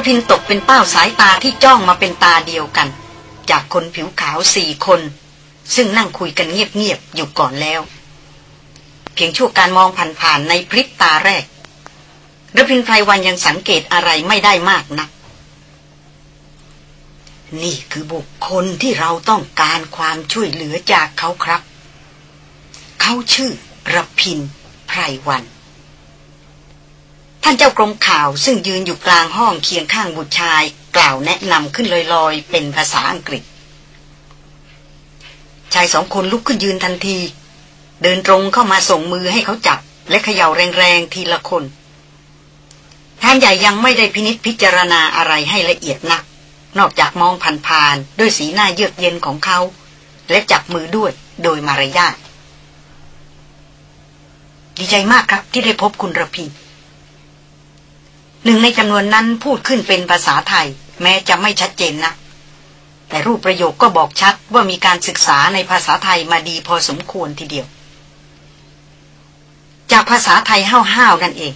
ระพินตกเป็นเป้าสายตาที่จ้องมาเป็นตาเดียวกัน จากคนผิวขาวสี่คน ซึ่งนั่งคุยกันเงียบๆอยู่ก่อนแล้ว เพียงชั่วการมองผ่านๆในพริบตาแรกระพินไพรวันยังสังเกตอะไรไม่ได้มากนัก นี่คือบุคคลที่เราต้องการความช่วยเหลือจากเขาครับ เขาชื่อระพินไพรวัน ท่านเจ้ากรมข่าวซึ่งยืนอยู่กลางห้องเคียงข้างบุตรชาย กล่าวแนะนำขึ้นลอยๆ เป็นภาษาอังกฤษ ชายสองคนลุกขึ้นยืนทันที เดินตรงเข้ามาส่งมือให้เขาจับ และเขย่าแรงๆทีละคนท่านใหญ่ยังไม่ได้พินิษพิจารณาอะไรให้ละเอียดนัก นอกจากมองผ่านๆด้วยสีหน้าเยือกเย็นของเขา และจับมือด้วยโดยมารยาทดีใจมากครับที่ได้พบคุณระพิน หนึ่งในจำนวนนั้นพูดขึ้นเป็นภาษาไทย แม้จะไม่ชัดเจนนะแต่รูปประโยคก็บอกชัดว่ามีการศึกษาในภาษาไทยมาดีพอสมควรทีเดียว จากภาษาไทยห้าวๆนั่นเอง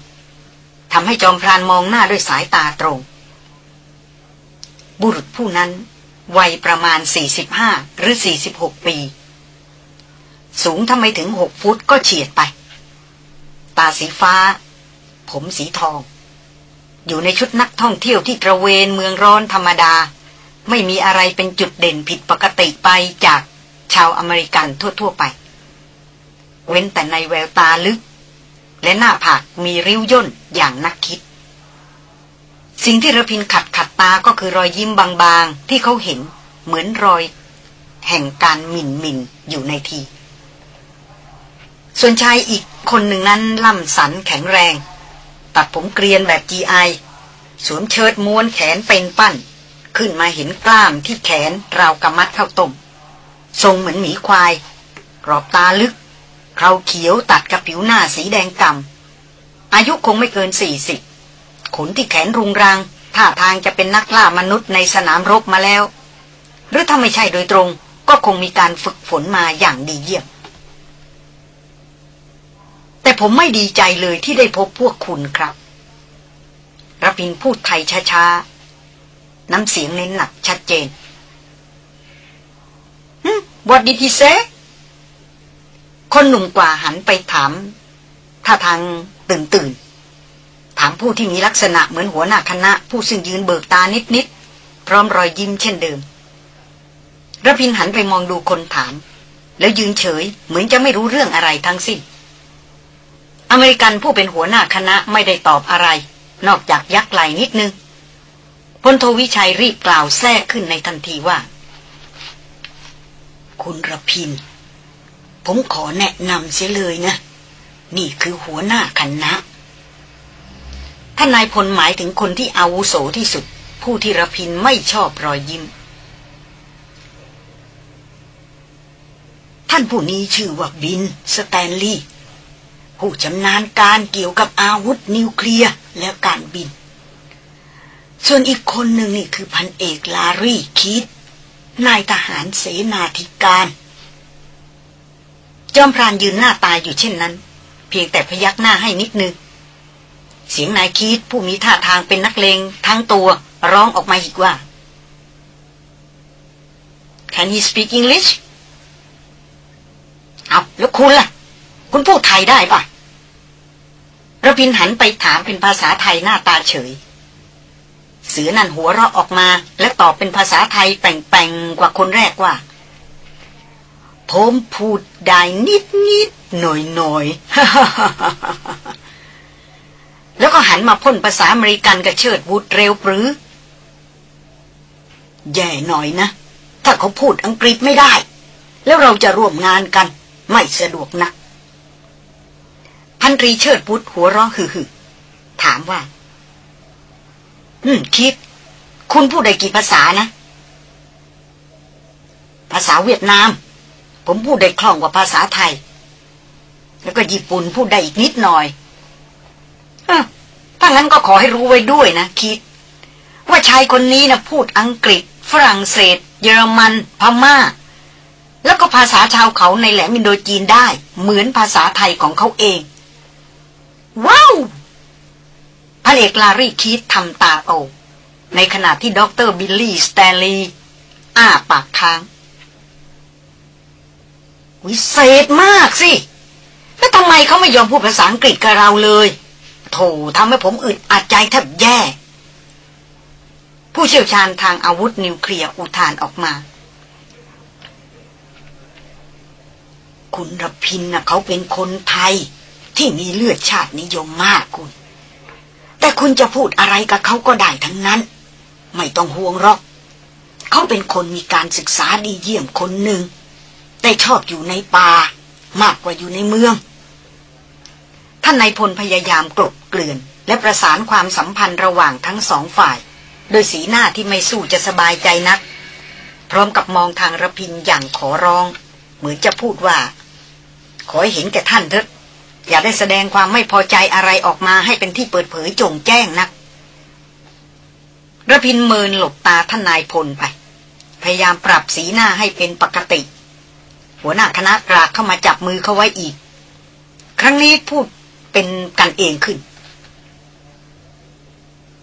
ทำให้จอมพรานมองหน้าด้วยสายตาตรง บุรุษผู้นั้น วัยประมาณ 45 หรือ 46 ปี สูงทำไมถึง 6 ฟุตก็เฉียดไป ตาสีฟ้า ผมสีทอง อยู่ในชุดนักท่องเที่ยวที่ตระเวนเมืองร้อนธรรมดา ไม่มีอะไรเป็นจุดเด่นผิดปกติไปจากชาวอเมริกันทั่ว ๆ ไป เว้นแต่ในแววตาลึก และหน้าผากมีริ้วย่นอย่างนักคิด สิ่งที่ระพินขัดขัดตาก็คือรอยยิ้มบางๆ ที่เขาเห็นเหมือนรอย แห่งการหมิ่นหมิ่นอยู่ในที ส่วนชายอีกคนหนึ่งนั้นล่ำสันแข็งแรง ตัดผมเกรียนแบบจีไอสวมเชิ้ตม้วนแขนเป็นปั้น ขึ้นมาเห็นกล้ามที่แขนราวกำมัดเข้าต้มทรงเหมือนหมีควาย กรอบตาลึกเคราเขียวตัดกับผิวหน้าสีแดงกำอายุคงไม่เกินสี่สิบขนที่แขนรุงรังท่าทางจะเป็นนักล่ามนุษย์ในสนามรบมาแล้ว หรือถ้าไม่ใช่โดยตรง ก็คงมีการฝึกฝนมาอย่างดีเยี่ยม แต่ผมไม่ดีใจเลยที่ได้พบพวกคุณครับรพินพูดไทยช้าๆ น้ำเสียงเน้นหนักชัดเจน What did he say คนหนุ่มกว่าหันไปถาม ท่าทางตื่นตื่น ถามผู้ที่มีลักษณะเหมือนหัวหน้าคณะ ผู้ซึ่งยืนเบิกตานิดนิดพร้อมรอยยิ้มเช่นเดิมระพินหันไปมองดูคนถาม แล้วยืนเฉยเหมือนจะไม่รู้เรื่องอะไรทั้งสิ้น อเมริกันผู้เป็นหัวหน้าคณะไม่ได้ตอบอะไร นอกจากยักไหลนิดนึงพลโทวิชัยรีบกล่าวแทรกขึ้นในทันทีว่า คุณรพินทร์ ผมขอแนะนำเสียเลยนะ นี่คือหัวหน้าคณะท่านนายพลหมายถึงคนที่อาวุโสที่สุด ผู้ที่รพินทร์ไม่ชอบรอยยิ้ม ท่านผู้นี้ชื่อว่าบิลล์ สแตนลีย์ ผู้ชำนาญการเกี่ยวกับอาวุธนิวเคลียร์และการบิน ส่วนอีกคนหนึ่งนี่คือพันเอกลารีคิด นายทหารเสนาธิการ จอมพรานยืนหน้าตายอยู่เช่นนั้น เพียงแต่พยักหน้าให้นิดนึง เสียงนายคีดผู้มีท่าทางเป็นนักเลงทั้งตัวร้องออกมาอีกว่า Can he speak English เอาแล้วคุณล่ะ คุณพูดไทยได้ปะ ระพินหันไปถามเป็นภาษาไทยหน้าตาเฉย เสือนั่นหัวเราะออกมา และตอบเป็นภาษาไทยแป่งๆกว่าคนแรกว่า ผมพูดได้นิดนิดหน่อยหน่อยแล้วก็หันมาพ่นภาษาอเมริกันกับเชิดวูดเร็วปรือ แย่หน่อยนะ ถ้าเขาพูดอังกฤษไม่ได้ แล้วเราจะร่วมงานกัน ไม่สะดวกนะ พันรีเชิดวุฒหัวร้องหึ่ถามว่า อืม คิด คุณพูดได้กี่ภาษานะ ภาษาเวียดนาม ผมพูดได้คล่องกว่าภาษาไทย แล้วก็ญี่ปุ่นพูดได้อีกนิดหน่อยอถ้างั้นก็ขอให้รู้ไว้ด้วยนะ คิด ว่าชายคนนี้นะพูดอังกฤษ ฝรั่งเศส เยอรมัน พม่าแล้วก็ภาษาชาวเขาในแหลมอินโดจีนได้ เหมือนภาษาไทยของเขาเอง ว้าวพันเอกลารีคีธทำตาโต ในขณะที่ด็อกเตอร์บิลลี่สแตนลีย์อ้าปากค้าง วิเศษมากสิ แล้วทำไมเขาไม่ยอมพูดภาษาอังกฤษกับเราเลยโถทำให้ผมอึดอัดใจแทบแย่ ผู้เชี่ยวชาญทางอาวุธนิวเคลียร์อุทานออกมา คุณรพินนะเขาเป็นคนไทย ที่มีเลือดชาตินิยมมากคุณ แต่คุณจะพูดอะไรกับเขาก็ได้ทั้งนั้น ไม่ต้องห่วงหรอก เขาเป็นคนมีการศึกษาดีเยี่ยมคนหนึ่ง แต่ชอบอยู่ในป่ามากกว่าอยู่ในเมือง ท่านนายพลพยายามกลบเกลื่อน และประสานความสัมพันธ์ระหว่างทั้งสองฝ่าย โดยสีหน้าที่ไม่สู้จะสบายใจนัก พร้อมกับมองทางระพินอย่างขอร้อง เหมือนจะพูดว่า ขอให้เห็นแก่ท่านเถอะ อย่าได้แสดงความไม่พอใจอะไรออกมาให้เป็นที่เปิดเผยจงแจ้งนักระพินเมินหลบตาท่านนายพลไป พยายามปรับสีหน้าให้เป็นปกติ หัวหน้าคณะกรากเข้ามาจับมือเขาไว้อีก ครั้งนี้พูดเป็นกันเองขึ้น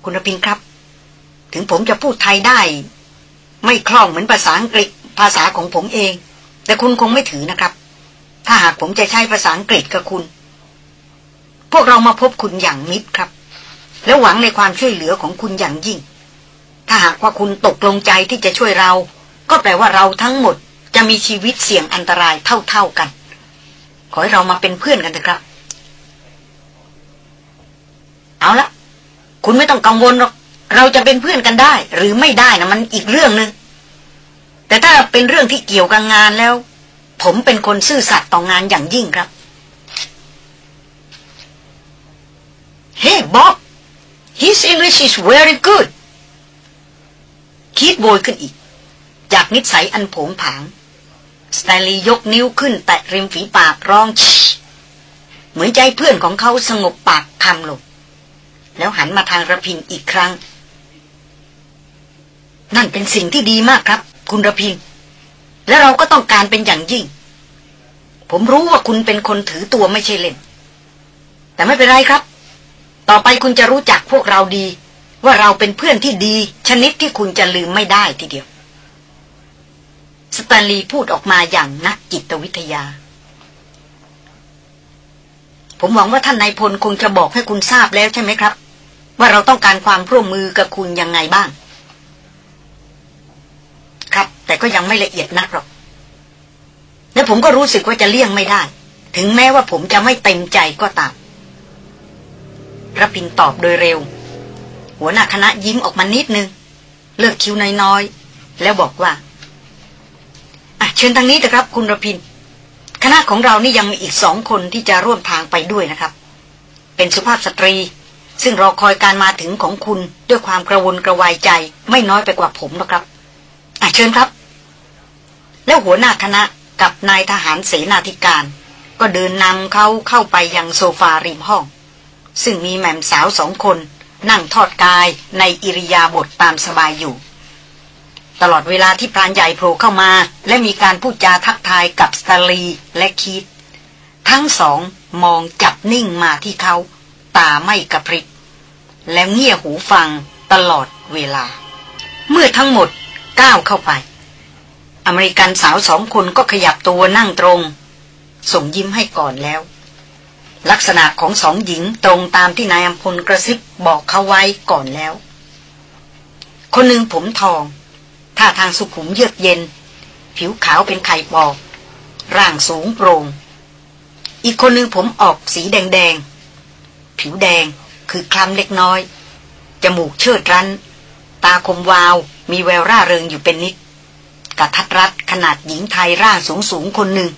คุณรพินครับ ถึงผมจะพูดไทยได้ ไม่คล่องเหมือนภาษาอังกฤษภาษาของผมเอง แต่คุณคงไม่ถือนะครับ ถ้าหากผมจะใช้ภาษาอังกฤษกับคุณ พวกเรามาพบคุณอย่างมิตรครับ แล้วหวังในความช่วยเหลือของคุณอย่างยิ่ง ถ้าหากว่าคุณตกลงใจที่จะช่วยเรา ก็แปลว่าเราทั้งหมดจะมีชีวิตเสี่ยงอันตรายเท่าๆกัน ขอให้เรามาเป็นเพื่อนกันเถอะครับ เอาละคุณไม่ต้องกังวลหรอกเราจะเป็นเพื่อนกันได้ หรือไม่ได้นะมันอีกเรื่องหนึง่งแต่ถ้าเป็นเรื่องที่เกี่ยวกับงานแล้ว ผมเป็นคนซื่อสัตย์ต่องานอย่างยิ่งครับ เฮ้บ๊อบ his English is very good คิดโวยขึ้นอีก จากนิสัยอันผงผางสไตลียกนิ้วขึ้นแตะริมฝีปากร้องชิเหมือนใจเพื่อนของเขาสงบปากคำลง แล้วหันมาทางระพินอีกครั้ง นั่นเป็นสิ่งที่ดีมากครับ คุณระพิน และเราก็ต้องการเป็นอย่างยิ่ง ผมรู้ว่าคุณเป็นคนถือตัวไม่ใช่เล่น แต่ไม่เป็นไรครับ ต่อไปคุณจะรู้จักพวกเราดี ว่าเราเป็นเพื่อนที่ดี ชนิดที่คุณจะลืมไม่ได้ทีเดียว สแตนลีย์พูดออกมาอย่างนักจิตวิทยา ผมหวังว่าท่านนายพลคงจะบอกให้คุณทราบแล้วใช่ไหมครับ ว่าเราต้องการความร่วมมือกับคุณยังไงบ้าง ครับ แต่ก็ยังไม่ละเอียดนักหรอกและผมก็รู้สึกว่าจะเลี่ยงไม่ได้ ถึงแม้ว่าผมจะไม่เต็มใจก็ตาม รพินตอบโดยเร็ว หัวหน้าคณะยิ้มออกมานิดนึง เลือกคิ้วน้อยๆ แล้วบอกว่าอะเชิญทางนี้เถอะครับ คุณรพิน คณะของเรานี่ยังมีอีกสองคนที่จะร่วมทางไปด้วยนะครับ เป็นสุภาพสตรี ซึ่งรอคอยการมาถึงของคุณด้วยความกระวนกระวายใจ ไม่น้อยไปกว่าผมหรอกครับอะเชิญครับ แล้วหัวหน้าคณะกับนายทหารเสนาธิการ ก็เดินนำเขาเข้าไปยังโซฟาริมห้อง ซึ่งมีแม่มสาวสองคน นั่งทอดกายในอิริยาบถตามสบายอยู่ ตลอดเวลาที่พรานใหญ่โผล่เข้ามา และมีการพูดจาทักทายกับสตาลีและคีตทั้งสองมองจับนิ่งมาที่เขา ตาไม่กระพริบแล้วเงี่ยหูฟังตลอดเวลา เมื่อทั้งหมดก้าวเข้าไป อเมริกันสาวสองคนก็ขยับตัวนั่งตรง ส่งยิ้มให้ก่อนแล้ว ลักษณะของสองหญิงตรงตามที่นายอัมพลกระซิบบอกเขาไว้ก่อนแล้ว คนหนึ่งผมทอง ท่าทางสุขุมเยือกเย็น ผิวขาวเป็นไข่ปอกร่างสูงโปรง่ง อีกคนหนึ่งผมออกสีแดงๆ ผิวแดงคือคล้ำเล็กน้อย จมูกเชิดรันตาคมวาว มีแววร่าเริงอยู่เป็นนิดกระทัดรัดขนาดหญิงไทยร่างสูงสูงคนหนึ่ง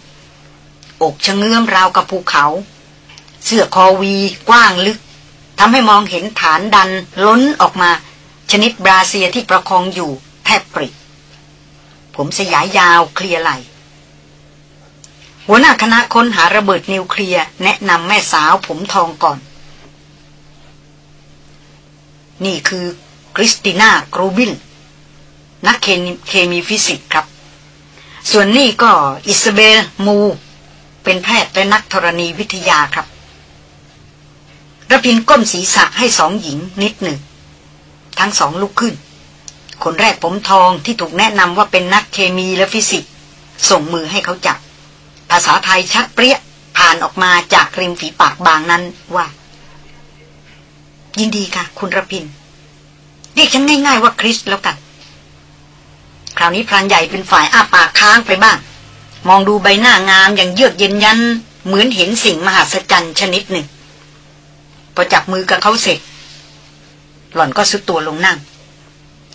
อกชะเงื้อมราวกับภูเขา เสื้อคอวีกว้างลึกทำให้มองเห็นฐานดันล้นออกมา ชนิดบราเซียที่ประคองอยู่แทบปริผมสยายยาวเคลียไหลหัวหน้าคณะค้นหาระเบิดนิวเคลียร์แนะนำแม่สาวผมทองก่อน นี่คือคริสติน่ากรูบิน นักเคมีฟิสิกส์ครับ ส่วนนี่ก็อิสเบลมูร์ เป็นแพทย์และนักธรณีวิทยาครับ รพินทร์ก้มศีรษะให้สองหญิงนิดหนึ่ง ทั้งสองลุกขึ้น คนแรกผมทองที่ถูกแนะนำว่าเป็นนักเคมีและฟิสิกส์ส่งมือให้เขาจับ ภาษาไทยชัดเปรี้ยผ่านออกมาจากริมฝีปากบางนั้นว่า ยินดีค่ะ คุณระพิน เรียกฉันง่าย ๆ ว่าคริสแล้วกัน คราวนี้พรานใหญ่เป็นฝ่ายอ้าปากค้างไปบ้าง มองดูใบหน้างามอย่างเยือกเย็นยัน เหมือนเห็นสิ่งมหัศจรรย์ชนิดหนึ่ง พอจับมือกับเขาเสร็จ หล่อนก็สุดตัวลงนั่ง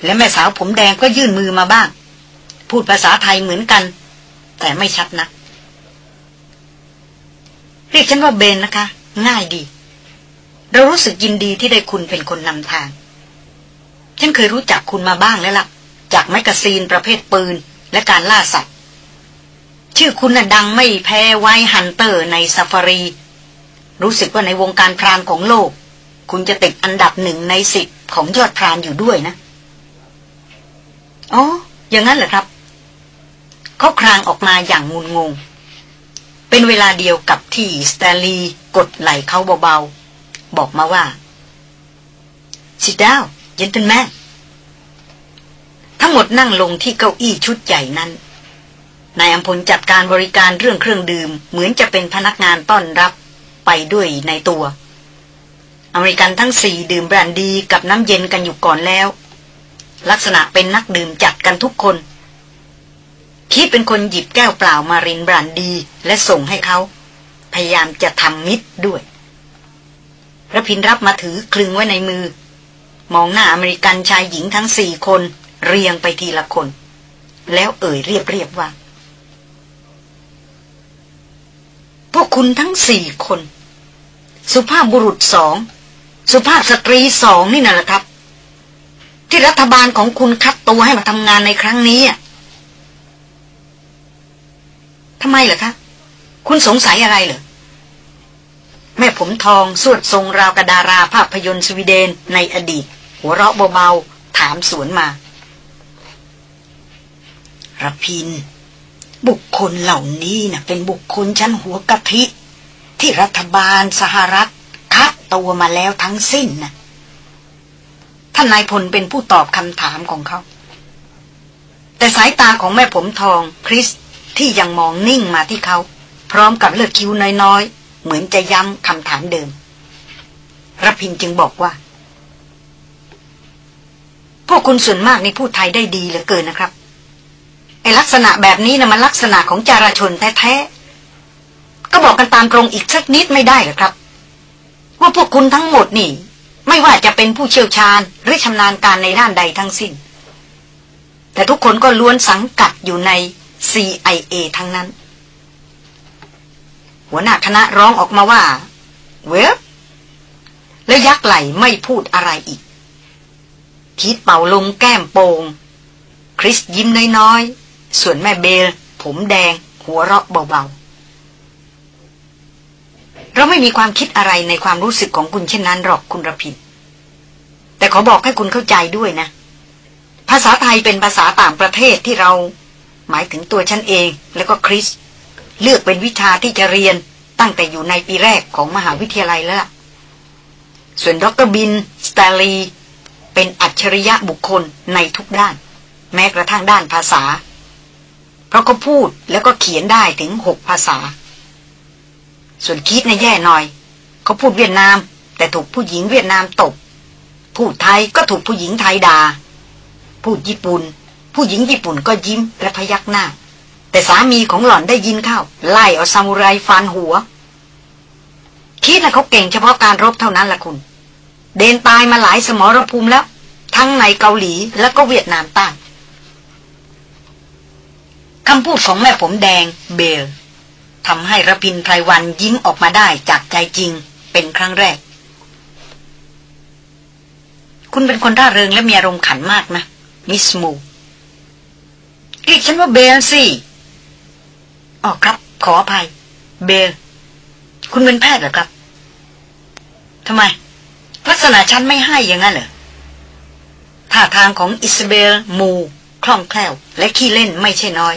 และแม่สาวผมแดงก็ยื่นมือมาบ้าง พูดภาษาไทยเหมือนกัน แต่ไม่ชัดนัก เรียกฉันว่าเบนนะคะ ง่ายดี เรารู้สึกยินดีที่ได้คุณเป็นคนนำทาง ฉันเคยรู้จักคุณมาบ้างแล้วล่ะ จากแมกกาซีนประเภทปืนและการล่าสัตว์ ชื่อคุณน่ะดังไม่แพ้ white hunter ในซาฟารี รู้สึกว่าในวงการพรานของโลก คุณจะติดอันดับหนึ่งในสิบของยอดพรานอยู่ด้วยนะ อ๋อ อย่างนั้นเหรอครับ เขาครางออกมาอย่างงุนงง เป็นเวลาเดียวกับที่สแตลีกดไหล่เขาเบาๆ บอกมาว่า sit down gentleman ทั้งหมดนั่งลงที่เก้าอี้ชุดใหญ่นั้นนายอัมพลจัดการบริการเรื่องเครื่องดื่ม เหมือนจะเป็นพนักงานต้อนรับ ไปด้วยในตัว อเมริกันทั้งสี่ดื่มแบรนดีกับน้ำเย็นกันอยู่ก่อนแล้ว ลักษณะเป็นนักดื่มจัดกันทุกคน คิดเป็นคนหยิบแก้วเปล่ามารินแบรนดีและส่งให้เขา พยายามจะทำมิตรด้วยพระพินรับมาถือคลึงไว้ในมือ มองหน้าอเมริกันชายหญิงทั้งสี่คน เรียงไปทีละคน แล้วเอ่ยเรียบๆว่าพวกคุณทั้งสี่คน สุภาพบุรุษสองสุภาพสตรีสองนี่น่ะแหละครับ ที่รัฐบาลของคุณคัดตัวให้มาทำงานในครั้งนี้อะทำไมเหรอคะคุณสงสัยอะไรเหรอแม่ผมทองสวดทรงราวกระดาราภาพยนตร์สวีเดนในอดีต หัวเราะเบาๆถามสวนมาระพิน บุคคลเหล่านี้นะ่ะ เป็นบุคคลชั้นหัวกะทิ ที่รัฐบาลสหรัฐ คัดตัวมาแล้วทั้งสิ้นนะท่านนายพลเป็นผู้ตอบคำถามของเขา แต่สายตาของแม่ผมทองคริสที่ยังมองนิ่งมาที่เขา พร้อมกับเลือดคิ้วน้อยๆ เหมือนจะย้ำคำถามเดิมรพินจึงบอกว่า พวกคุณส่วนมากในพูดไทยได้ดีเหลือเกินนะครับไอลักษณะแบบนี้นะมันลักษณะของจาราชนแท้ๆ ก็บอกกันตามตรงอีกสักนิดไม่ได้หรอครับ ว่าพวกคุณทั้งหมดนี่ ไม่ว่าจะเป็นผู้เชี่ยวชาญหรือชำนาญการในด้านใดทั้งสิ้น แต่ทุกคนก็ล้วนสังกัดอยู่ใน CIA ทั้งนั้น หัวหน้าคณะร้องออกมาว่า เวฟแล้วยักไหลไม่พูดอะไรอีก คิดเป่าลมแก้มโปง คริสยิ้มน้อยๆ ส่วนแม่เบล ผมแดง หัวเราะเบาๆ เราไม่มีความคิดอะไรในความรู้สึกของคุณเช่นนั้นหรอกคุณระพิน แต่ขอบอกให้คุณเข้าใจด้วยนะ ภาษาไทยเป็นภาษาต่างประเทศที่เรา หมายถึงตัวฉันเองแล้วก็คริส เลือกเป็นวิชาที่จะเรียนตั้งแต่อยู่ในปีแรกของมหาวิทยาลัยแล้วส่วนดรบิน สตาลี เป็นอัจฉริยะบุคคลในทุกด้าน แม้กระทั่งด้านภาษา เพราะเขาพูดแล้วก็เขียนได้ถึงหกภาษา ส่วนคิดในแย่หน่อย เขาพูดเวียดนาม แต่ถูกผู้หญิงเวียดนามตบ พูดไทยก็ถูกผู้หญิงไทยดา่า พูดญี่ปุ่น ผู้หญิงญี่ปุ่นก็ยิ้มและพยักหน้า แต่สามีของหล่อนได้ยินเข้า ไล่เอาซามูไรฟันหัว คิดนะเขาเก่งเฉพาะการรบเท่านั้นละคุณ เดินตายมาหลายสมรภูมิแล้ว ทั้งในเกาหลีและก็เวียดนามใต้คำพูดของแม่ผมแดงเบล ทำให้ระพินไพรวันยิ้มออกมาได้จากใจจริงเป็นครั้งแรก คุณเป็นคนร่าเริงและมีอารมณ์ขันมากนะ มิสมูเรียกฉันว่าเบลสิอ๋อครับ ขออภัย เบล คุณเป็นแพทย์เหรอครับทำไม ลักษณะฉันไม่ให้อย่างนั้นเหรอท่าทางของอิสเบล มู คล่องแคล่ว และขี้เล่นไม่ใช่น้อย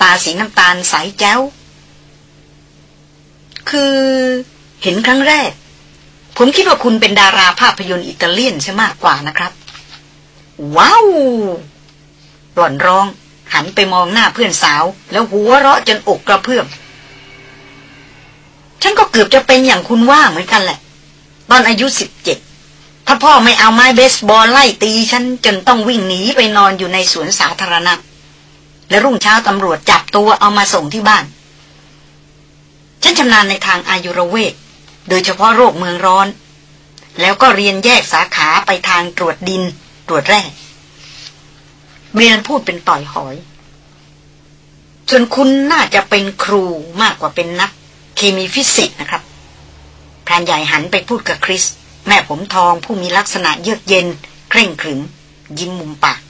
ตาสีน้ำตาลใสแจ้ว คือเห็นครั้งแรก ผมคิดว่าคุณเป็นดาราภาพยนตร์อิตาเลียนใช่มากกว่านะครับ ว้าวหล่อนร้อง หันไปมองหน้าเพื่อนสาว แล้วหัวเราะจนอกกระเพื่อมฉันก็เกือบจะเป็นอย่างคุณว่าเหมือนกันแหละ ตอนอายุสิบเจ็ดถ้าพ่อไม่เอาไม้เบสบอลไล่ตีฉันจนต้องวิ่งหนีไปนอนอยู่ในสวนสาธารณะ และรุ่งเช้าตำรวจจับตัวเอามาส่งที่บ้าน ฉันชำนาญในทางอายุรเวทโดยเฉพาะโรคเมืองร้อน แล้วก็เรียนแยกสาขาไปทางตรวจดิน ตรวจแร่เรียนพูดเป็นต่อยหอยส่วนคุณน่าจะเป็นครูมากกว่าเป็นนัก เคมีฟิสิกส์นะครับพรานใหญ่หันไปพูดกับคริส แม่ผมทองผู้มีลักษณะเยือกเย็น เคร่งขรึม ยิ้มมุมปาก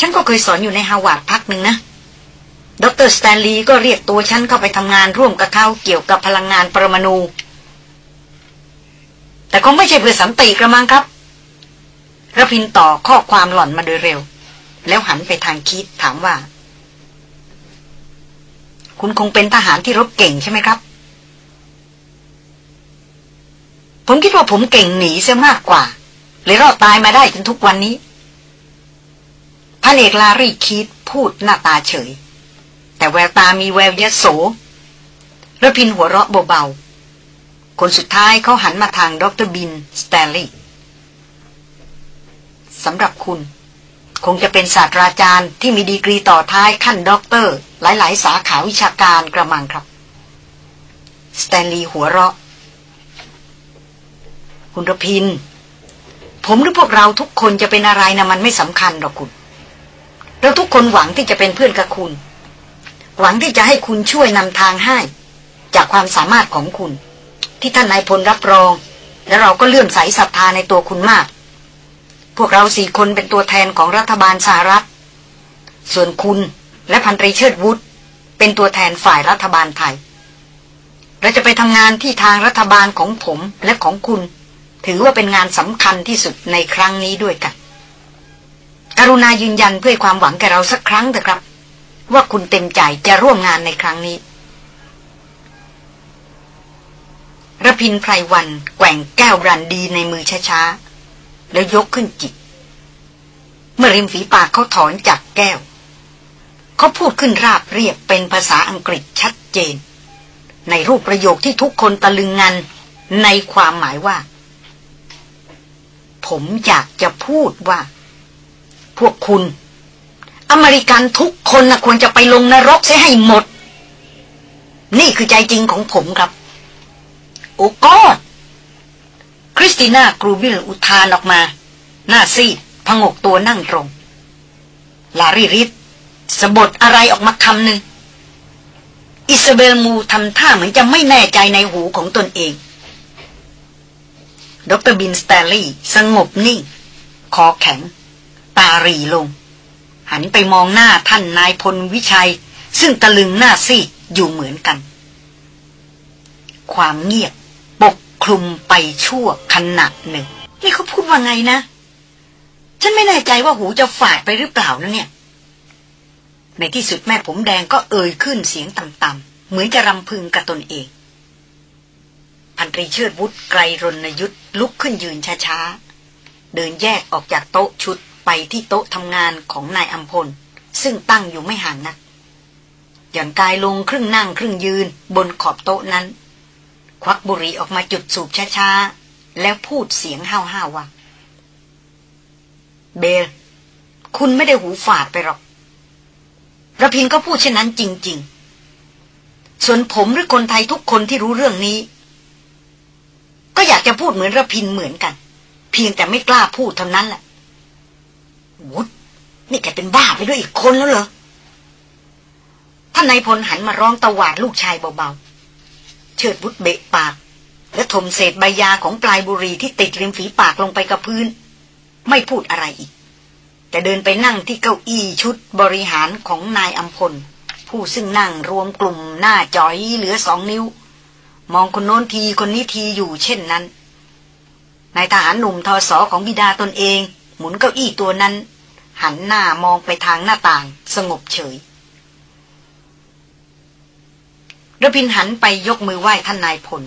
ฉันก็เคยสอนอยู่ในฮาร์วาร์ดพักหนึ่งนะ ดรสแตนลีย์ก็เรียกตัวฉันเข้าไปทำงานร่วมกับเขาเกี่ยวกับพลังงานปรมาณู แต่คงไม่ใช่เพื่อสันติกระมังครับรพินทร์ต่อข้อความหล่อนมาโดยเร็ว แล้วหันไปทางคีธถามว่า คุณคงเป็นทหารที่รบเก่งใช่ไหมครับ ผมคิดว่าผมเก่งหนีเสียมากกว่าเลยรอดตายมาได้จนทุกวันนี้พันเอกลารีคีธพูดหน้าตาเฉย แต่แววตามีแววยโสรพินทร์หัวเราะเบาๆ คนสุดท้ายเขาหันมาทางดรบิลล์ สแตนลีย์สำหรับคุณ คงจะเป็นศาสตราจารย์ที่มีดีกรีต่อท้ายขั้นด็อกเตอร์ หลายๆ สาขาวิชาการกระมังครับ สแตนลีย์หัวเราะ คุณรพิน ผมหรือพวกเราทุกคนจะเป็นอะไรนะมันไม่สำคัญหรอกคุณ เราทุกคนหวังที่จะเป็นเพื่อนกับคุณ หวังที่จะให้คุณช่วยนำทางให้ จากความสามารถของคุณ ที่ท่านนายพลรับรอง และเราก็เลื่อมใสศรัทธาในตัวคุณมาก พวกเราสี่คนเป็นตัวแทนของรัฐบาลสหรัฐ ส่วนคุณและพันตรีเชิดวุฒิเป็นตัวแทนฝ่ายรัฐบาลไทย เราจะไปทำงานที่ทางรัฐบาลของผมและของคุณ ถือว่าเป็นงานสำคัญที่สุดในครั้งนี้ด้วยกัน กรุณายืนยันเพื่อความหวังแก่เราสักครั้งเถอะครับ ว่าคุณเต็มใจจะร่วมงานในครั้งนี้ระพินไพรวันแกว่งแก้วรันดีในมือช้าๆ แล้วยกขึ้นจิตเมื่อริมฝีปากเขาถอนจากแก้ว เขาพูดขึ้นราบเรียบเป็นภาษาอังกฤษชัดเจน ในรูปประโยคที่ทุกคนตะลึงงันในความหมายว่า ผมอยากจะพูดว่า พวกคุณ อเมริกันทุกคนนะควรจะไปลงนรกเสียให้หมด นี่คือใจจริงของผมครับ โอ้กอดคริสติน่ากรูบิลอุทานออกมา หน้าซีดผงกตัวนั่งตรง ลารี คีธสบถอะไรออกมาคำหนึ่งอิซาเบลมูร์ทำท่าเหมือนจะไม่แน่ใจในหูของตนเอง ดรบิลล์ สแตนลีย์สงบนิ่ง คอแข็ง ตาหรี่ลง หันไปมองหน้าท่านนายพลวิชัย ซึ่งตะลึงหน้าซีดอยู่เหมือนกัน ความเงียบปกคลุมไปชั่วขณะหนึ่ง นี่เขาพูดว่าไงนะ ฉันไม่แน่ใจว่าหูจะฝาดไปหรือเปล่านะเนี่ย ในที่สุดแม่ผมแดงก็เอ่ยขึ้นเสียงต่ำๆเหมือนจะรำพึงกับตนเอง พันตรีเชิดวุฒไกรรณยุทธลุกขึ้นยืนช้าๆ เดินแยกออกจากโต๊ะชุด ไปที่โต๊ะทำงานของนายอัมพล ซึ่งตั้งอยู่ไม่ห่างนัก หย่อนกายลงครึ่งนั่งครึ่งยืนบนขอบโต๊ะนั้น ควักบุหรี่ออกมาจุดสูบช้าๆ แล้วพูดเสียงห้าวๆว่า เบล คุณไม่ได้หูฝาดไปหรอกระพินก็พูดเช่นนั้นจริง ๆ ส่วนผมหรือคนไทยทุกคนที่รู้เรื่องนี้ ก็อยากจะพูดเหมือนระพินเหมือนกัน เพียงแต่ไม่กล้าพูดเท่านั้นแหละ วุฒนี่แกเป็นบ้าไปด้วยอีกคนแล้วเหรอท่านนายพลหันมาร้องตะหวาดลูกชายเบาๆ เชิดวุฒเบะปาก และถมเศษใบยาของปลายบุรีที่ติดริมฝีปากลงไปกับพื้น ไม่พูดอะไรอีก แต่เดินไปนั่งที่เก้าอี้ชุดบริหารของนายอัมพล ผู้ซึ่งนั่งรวมกลุ่มหน้าจอยเหลือสองนิ้ว มองคนโน้นทีคนนี้ทีอยู่เช่นนั้นนายทหารหนุ่มทอสอของบิดาตนเอง หมุนเก้าอี้ตัวนั้น หันหน้ามองไปทางหน้าต่าง สงบเฉยระพินหันไปยกมือไหว้ท่านนายพล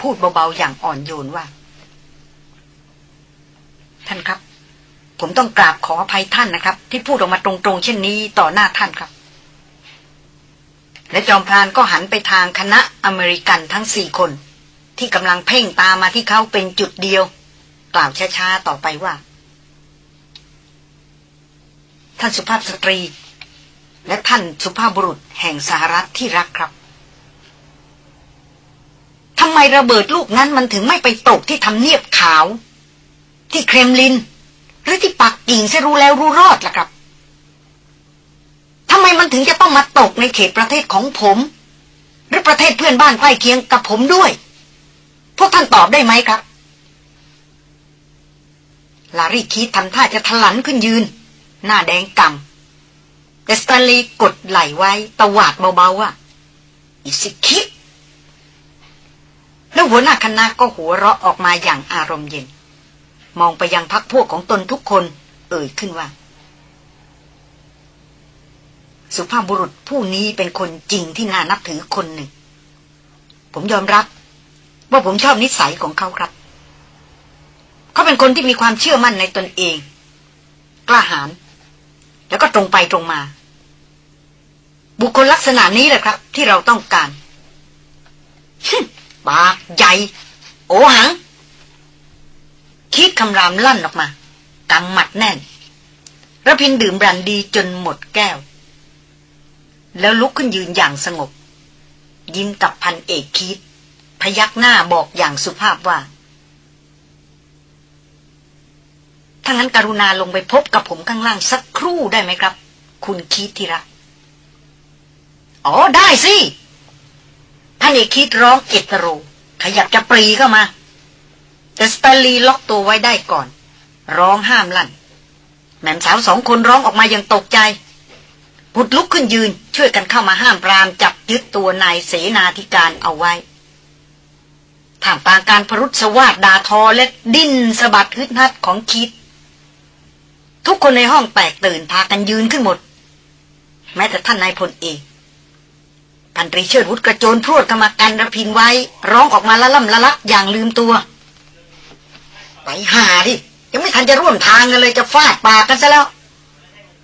พูดเบาๆอย่างอ่อนโยนว่า ท่านครับ ผมต้องกราบขออภัยท่านนะครับ ที่พูดออกมาตรงๆ เช่นนี้ต่อหน้าท่านครับ และจอมพรานก็หันไปทางคณะอเมริกันทั้งสี่คน ที่กำลังเพ่งตามมาที่เขาเป็นจุดเดียว กล่าวช้าๆต่อไปว่า ท่านสุภาพสตรี และท่านสุภาพบุรุษแห่งสหรัฐที่รักครับทำไมระเบิดลูกนั้นมันถึงไม่ไปตกที่ทำเนียบขาว ที่เครมลิน หรือที่ปักกิ่งจะรู้แล้วรู้รอดล่ะครับทำไมมันถึงจะต้องมาตกในเขตประเทศของผม หรือประเทศเพื่อนบ้านใกล้เคียงกับผมด้วย พวกท่านตอบได้ไหมครับลารีคิดทำท่าจะทลันขึ้นยืน หน้าแดงกำแต่สตาลีกดไหลไว้ตวาดเบาๆว่าอิสิคิดแล้วหัวหน้าคณะก็หัวเราะออกมาอย่างอารมณ์เย็น มองไปยังพักพวกของตนทุกคน เอ่ยขึ้นว่า สุภาพบุรุษผู้นี้เป็นคนจริงที่น่านับถือคนหนึ่ง ผมยอมรับ ว่าผมชอบนิสัยของเขาครับ เขาเป็นคนที่มีความเชื่อมั่นในตนเอง กล้าหาญ แล้วก็ตรงไปตรงมา บุคคลลักษณะนี้แหละครับ ที่เราต้องการปากใหญ่ โอหัง คิดคำรามลั่นออกมากำหมัดแน่นระพินดื่มบรันดีจนหมดแก้ว แล้วลุกขึ้นยืนอย่างสงบ ยิ้มกับพันเอกคิดพยักหน้าบอกอย่างสุภาพว่า ถ้างั้นกรุณาลงไปพบกับผมข้างล่างสักครู่ได้ไหมครับ คุณคิดที่รัก อ๋อได้สิท่านเอกคิดร้องเอตโร ขยับจะปรีเข้ามา แต่สเตลีล็อกตัวไว้ได้ก่อน ร้องห้ามลั่น แม่สาวสองคนร้องออกมาอย่างตกใจพุดลุกขึ้นยืน ช่วยกันเข้ามาห้ามปรามจับยึดตัวนายเสนาธิการเอาไว้ท่ามกลางการพรุษสวาดดาทอและดิ้นสะบัดฮึดฮัดของคิด ทุกคนในห้องแตกตื่นพากันยืนขึ้นหมด แม้แต่ท่านนายพลเอกพันตรีเชิดวุฒกระโจนพรวดกรรมการระพินไว้ ร้องออกมาละล่ำละลักอย่างลืมตัว ไปหาดิ ยังไม่ทันจะร่วมทางกันเลยจะฟาดปากกันซะแล้ว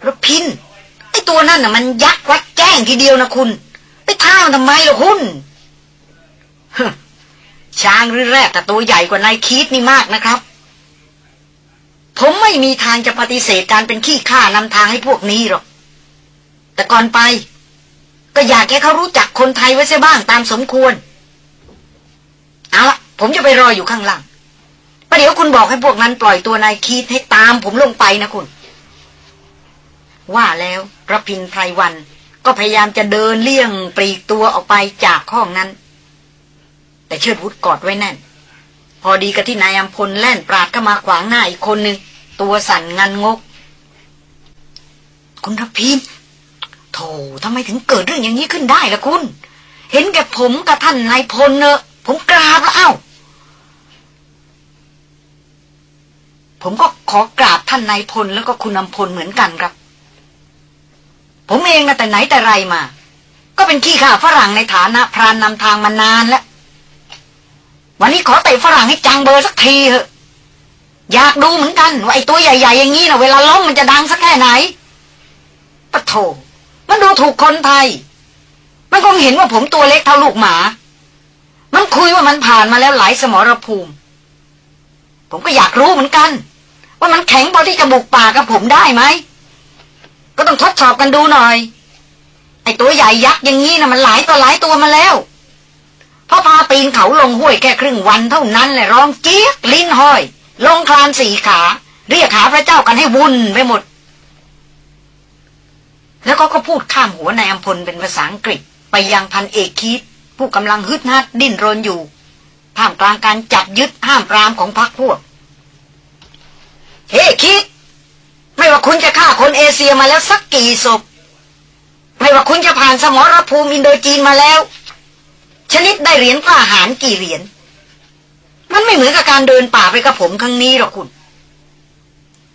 ระพินไอตัวนั่นน่ะมันยักษ์วัดแจ้งทีเดียวนะคุณ ไปท่ามันทำไมล่ะคุณช้างรือแรกแต่ตัวใหญ่กว่านายคีดนี่มากนะครับ ผมไม่มีทางจะปฏิเสธการเป็นขี้ข้านำทางให้พวกนี้หรอก แต่ก่อนไป ก็อยากให้เขารู้จักคนไทยไว้เสียบ้างตามสมควร เอาละผมจะไปรออยู่ข้างล่างประเดี๋ยวคุณบอกให้พวกนั้นปล่อยตัวนายคีดให้ตามผมลงไปนะคุณ ว่าแล้วรพินไพรวัน ก็พยายามจะเดินเลี่ยงปลีกตัวออกไปจากห้องนั้น แต่เชิดวุฒกอดไว้แน่น อดีกับที่นายอัมพลแล่นปราดเข้ามาขวางหน้าอีกคนหนึ่งตัวสั่นงันงก คุณรพินโธ่ทำไมถึงเกิดเรื่องอย่างนี้ขึ้นได้ล่ะคุณ เห็นแก่ผมกับท่านนายพลเนอะ ผมกราบแล้วเอ้า ผมก็ขอกราบท่านนายพลแล้วก็คุณนำพลเหมือนกันครับ ผมเองนะแต่ไหนแต่ไรมา ก็เป็นขี้ข้าฝรั่งในฐานะพรานนำทางมานานแล้ว วันนี้ขอเตะฝรั่งให้จังเบอร์สักทีเถอะ อยากดูเหมือนกัน ว่าไอ้ตัวใหญ่ ๆ อย่างนี้นะเวลาล้มมันจะดังสักแค่ไหนปะโถมันดูถูกคนไทย มันคงเห็นว่าผมตัวเล็กเท่าลูกหมา มันคุยว่ามันผ่านมาแล้วหลายสมรภูมิ ผมก็อยากรู้เหมือนกัน ว่ามันแข็งพอที่จะบุกป่ากับผมได้ไหม ก็ต้องทดสอบกันดูหน่อย ไอ้ตัวใหญ่ยักษ์อย่างนี้นะมันหลายตัวหลายตัวมาแล้ว พอพาปีนเขาลงห้วยแค่ครึ่งวันเท่านั้นแหละร้องเจี๊ยกลิ้นห้อย ลงคลานสี่ขา เรียกขาพระเจ้ากันให้วุ่นไปหมด แล้วก็ก็พูดข้ามหัวนายอัมพลเป็นภาษาอังกฤษ ไปยังพันเอกคิดผู้กำลังฮึดฮัดดิ้นรนอยู่ท่ามกลางการจับยึดห้ามปรามของพรรคพวก เฮ้คิด ไม่ว่าคุณจะฆ่าคนเอเชียมาแล้วสักกี่ศพ ไม่ว่าคุณจะผ่านสมรภูมิอินโดจีนมาแล้ว ชนิดได้เหรียญกล้าหารกี่เหรียญ มันไม่เหมือนกับการเดินป่าไปกับผมครั้งนี้หรอกคุณ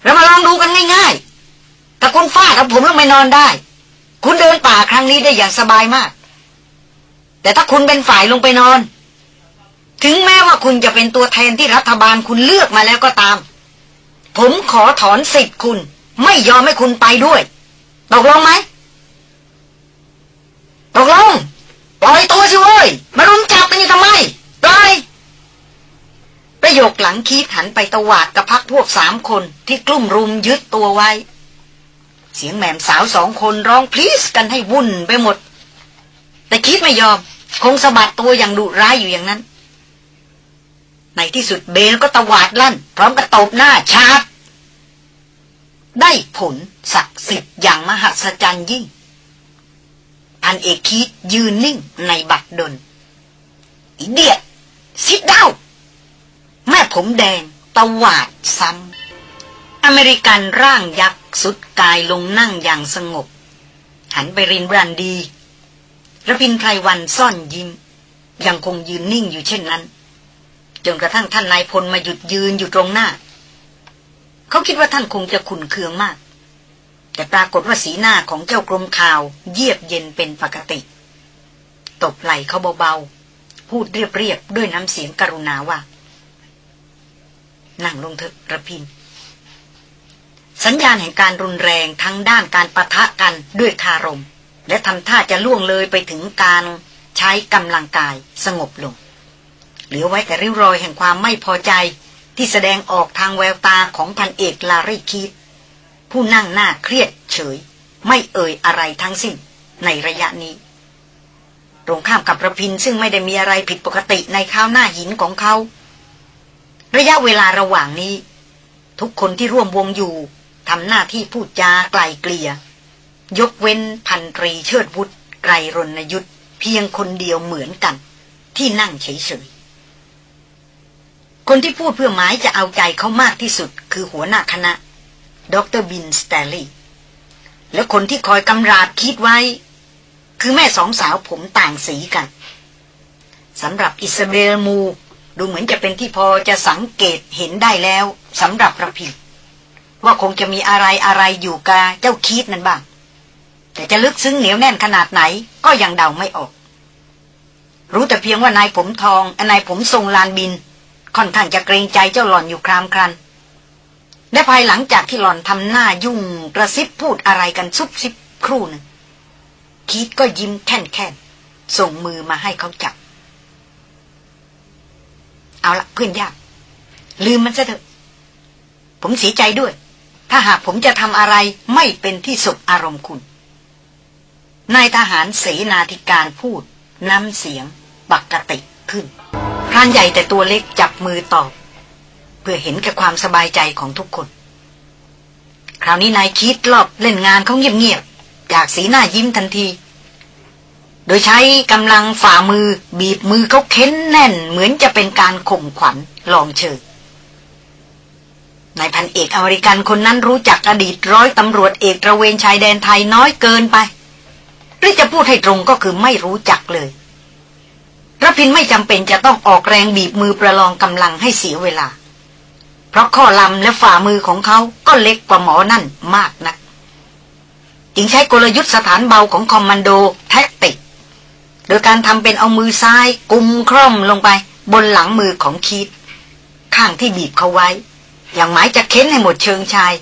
เรามาลองดูกันง่ายๆ แต่คุณฟาดกับผมลงไม่นอนได้ คุณเดินป่าครั้งนี้ได้อย่างสบายมาก แต่ถ้าคุณเป็นฝ่ายลงไปนอน ถึงแม้ว่าคุณจะเป็นตัวแทนที่รัฐบาลคุณเลือกมาแล้วก็ตาม ผมขอถอนสิทธิ์คุณ ไม่ยอมให้คุณไปด้วย ตกลงไหม ตกลง ปล่อยตัวสิเว้ย มารุมจับกันอยู่ทำไมปล่อยประโยคหลังคีดหันไปตวาดกับพักพวกสามคนที่กลุ่มรุมยึดตัวไว้ เสียงแหม่มสาวสองคนร้องพลีสกันให้วุ่นไปหมด แต่คิดไม่ยอม คงสะบัดตัวอย่างดุร้ายอยู่อย่างนั้น ในที่สุดเบนก็ตวาดลั่น พร้อมกับตบหน้าชาบได้ผลศักดิ์สิทธิ์อย่างมหัศจรรย์ยิ่ง พันเอกคิดยืนนิ่งในบัดดลอีเดียสิดดาวแม่ผมแดงตวาดซ้ำอเมริกันร่างยักษ์สุดกายลงนั่งอย่างสงบ หันไปรินบรันดีระพินไพรวันซ่อนยิ้ม ยังคงยืนนิ่งอยู่เช่นนั้น จนกระทั่งท่านนายพลมาหยุดยืนอยู่ตรงหน้า เขาคิดว่าท่านคงจะขุนเคืองมาก แต่ปรากฏว่าสีหน้าของเจ้ากรมข่าว เยียบเย็นเป็นปกติ ตบไหล่เขาเบาๆ พูดเรียบๆด้วยน้ำเสียงกรุณาว่า นั่งลงเถอะระพิน สัญญาณแห่งการรุนแรงทั้งด้านการประทะกันด้วยคารม และทำท่าจะล่วงเลยไปถึงการใช้กำลังกายสงบลง เหลือไว้แต่ริ้วรอยแห่งความไม่พอใจที่แสดงออกทางแววตาของพันเอกลารีคีด ผู้นั่งหน้าเครียดเฉย ไม่เอ่ยอะไรทั้งสิ้นในระยะนี้ ตรงข้ามกับระพินซึ่งไม่ได้มีอะไรผิดปกติในข้าวหน้าหินของเขา ระยะเวลาระหว่างนี้ ทุกคนที่ร่วมวงอยู่ทำหน้าที่พูดจาไกลเกลี่ย ยกเว้นพันตรีเชิดวุฒิไกรรณยุทธเพียงคนเดียวเหมือนกัน ที่นั่งเฉยๆคนที่พูดเพื่อหมายจะเอาใจเขามากที่สุด คือหัวหน้าคณะ ดรบิลล์ สแตนลีย์ และคนที่คอยกำราบคีธไว้ คือแม่สองสาวผมต่างสีกันสำหรับอิสเบลมูร์ดูเหมือนจะเป็นที่พอจะสังเกตเห็นได้แล้วสำหรับรพินทร์ว่าคงจะมีอะไรอะไรอยู่กะเจ้าคีธนั่นบ้าง แต่จะลึกซึ้งเหนียวแน่นขนาดไหนก็ยังเดาไม่ออก รู้แต่เพียงว่านายผมทองนายผมทรงลานบิน ค่อนข้างจะเกรงใจเจ้าหล่อนอยู่ครามครัน และภายหลังจากที่หล่อนทำหน้ายุ่งกระซิบพูดอะไรกันซุบซิบครู่หนึ่งคิดก็ยิ้มแค่นแค่นส่งมือมาให้เขาจับ เอาละเพื่อนยาก ลืมมันซะเถอะ ผมเสียใจด้วย ถ้าหากผมจะทำอะไรไม่เป็นที่สุขอารมณ์คุณนายทหารเสนาธิการพูดน้ำเสียงปกติขึ้นพรานใหญ่แต่ตัวเล็กจับมือตอบ เพื่อเห็นแก่ความสบายใจของทุกคน คราวนี้นายคิดรอบเล่นงานเขาเงียบๆจากสีหน้ายิ้มทันที โดยใช้กำลังฝ่ามือ บีบมือเขาเค้นแน่น เหมือนจะเป็นการข่มขวัญลองเชิญนายพันเอกอเมริกันคนนั้นรู้จักอดีตร้อยตำรวจเอกระเวนชายแดนไทยน้อยเกินไป หรือจะพูดให้ตรงก็คือไม่รู้จักเลยรพินไม่จำเป็นจะต้องออกแรงบีบมือประลองกำลังให้เสียเวลา เพราะข้อลำและฝ่ามือของเขาก็เล็กกว่าหมอนั่นมากนะัก จึงใช้กลยุทธ์สถานเบาของคอมมานโดแท็กติก โดยการทำเป็นเอามือซ้ายกุมคร่อมลงไป บนหลังมือของคีดข้างที่บีบเขาไว้ อย่างหมายจะเค้นให้หมดเชิงชาย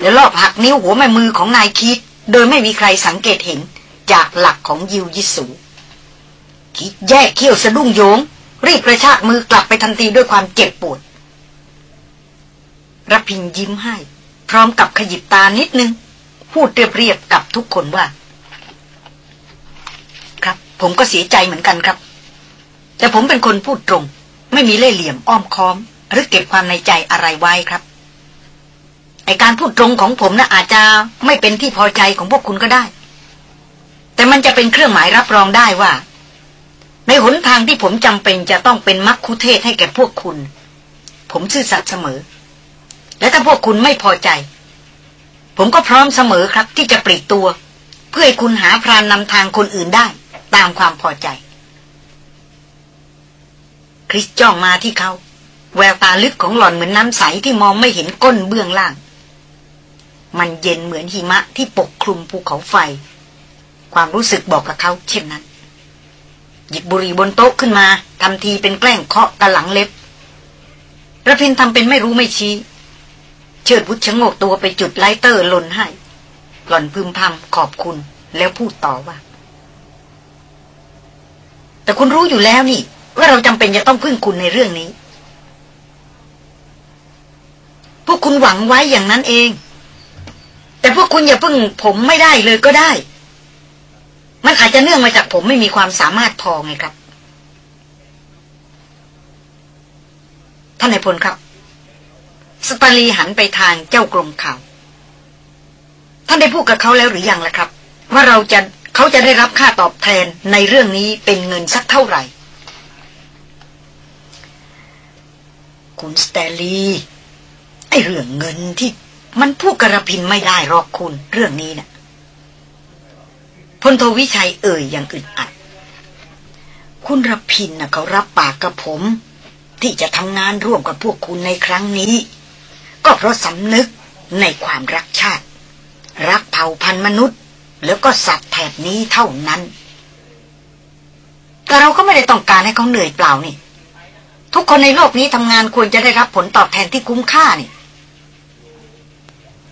แล้วรอบหักนิ้วหัวแม่มือของนายคีดโดยไม่มีใครสังเกตเห็นจากหลักของยิวยิสูคิดแยกเขี้ยวสะดุ้งโยง รีบกระชากมือกลับไปทันทีด้วยความเจ็บปวด รพินยิ้มให้ พร้อมกับขยิบตานิดนึง พูดเรียบๆกับทุกคนว่า ครับ ผมก็เสียใจเหมือนกันครับ แต่ผมเป็นคนพูดตรง ไม่มีเล่ห์เหลี่ยมอ้อมค้อม หรือเก็บความในใจอะไรไว้ครับไอการพูดตรงของผมนะ่ะอาจจะไม่เป็นที่พอใจของพวกคุณก็ได้ แต่มันจะเป็นเครื่องหมายรับรองได้ว่า ในหนทางที่ผมจำเป็นจะต้องเป็นมักคุเทศให้แก่พวกคุณ ผมซื่อสัตย์เสมอ และถ้าพวกคุณไม่พอใจ ผมก็พร้อมเสมอครับที่จะปลีกตัว เพื่อให้คุณหาพรานนำทางคนอื่นได้ ตามความพอใจ คริสจ้องมาที่เขา แววตาลึกของหล่อนเหมือนน้ำใสที่มองไม่เห็นก้นเบื้องล่าง มันเย็นเหมือนหิมะที่ปกคลุมภูเขาไฟ ความรู้สึกบอกกับเขาเช่นนั้น หยิบบุหรี่บนโต๊ะขึ้นมาทำทีเป็นแกล้งเคาะกระหลังเล็บระพินทำเป็นไม่รู้ไม่ชี้ เชิดวุฒชะโงกตัวไปจุดไลเตอร์ลนให้ หล่อนพึมพำขอบคุณแล้วพูดต่อว่า แต่คุณรู้อยู่แล้วนี่ ว่าเราจำเป็นจะต้องพึ่งคุณในเรื่องนี้ พวกคุณหวังไว้อย่างนั้นเอง แต่พวกคุณอย่าพึ่งผมไม่ได้เลยก็ได้ มันอาจจะเนื่องมาจากผมไม่มีความสามารถพอไงครับ ท่านนายพลครับ สตาลีหันไปทางเจ้ากรมข่าวท่านได้พูดกับเขาแล้วหรือยังล่ะครับ ว่าเราจะเขาจะได้รับค่าตอบแทนในเรื่องนี้เป็นเงินสักเท่าไหร่คุณสเตลลีไอเรื่องเงินที่มันพูดกระพินไม่ได้หรอกคุณเรื่องนี้นะ่ะพลโทวิชัยเอ่ยอย่างอึดอัด คุณรพินนะเขารับปากกับผม ที่จะทำงานร่วมกับพวกคุณในครั้งนี้ ก็เพราะสำนึกในความรักชาติ รักเผ่าพันธุ์มนุษย์ แล้วก็สัตว์แถบนี้เท่านั้น แต่เราก็ไม่ได้ต้องการให้เขาเหนื่อยเปล่านี่ ทุกคนในโลกนี้ทำงานควรจะได้รับผลตอบแทนที่คุ้มค่านี่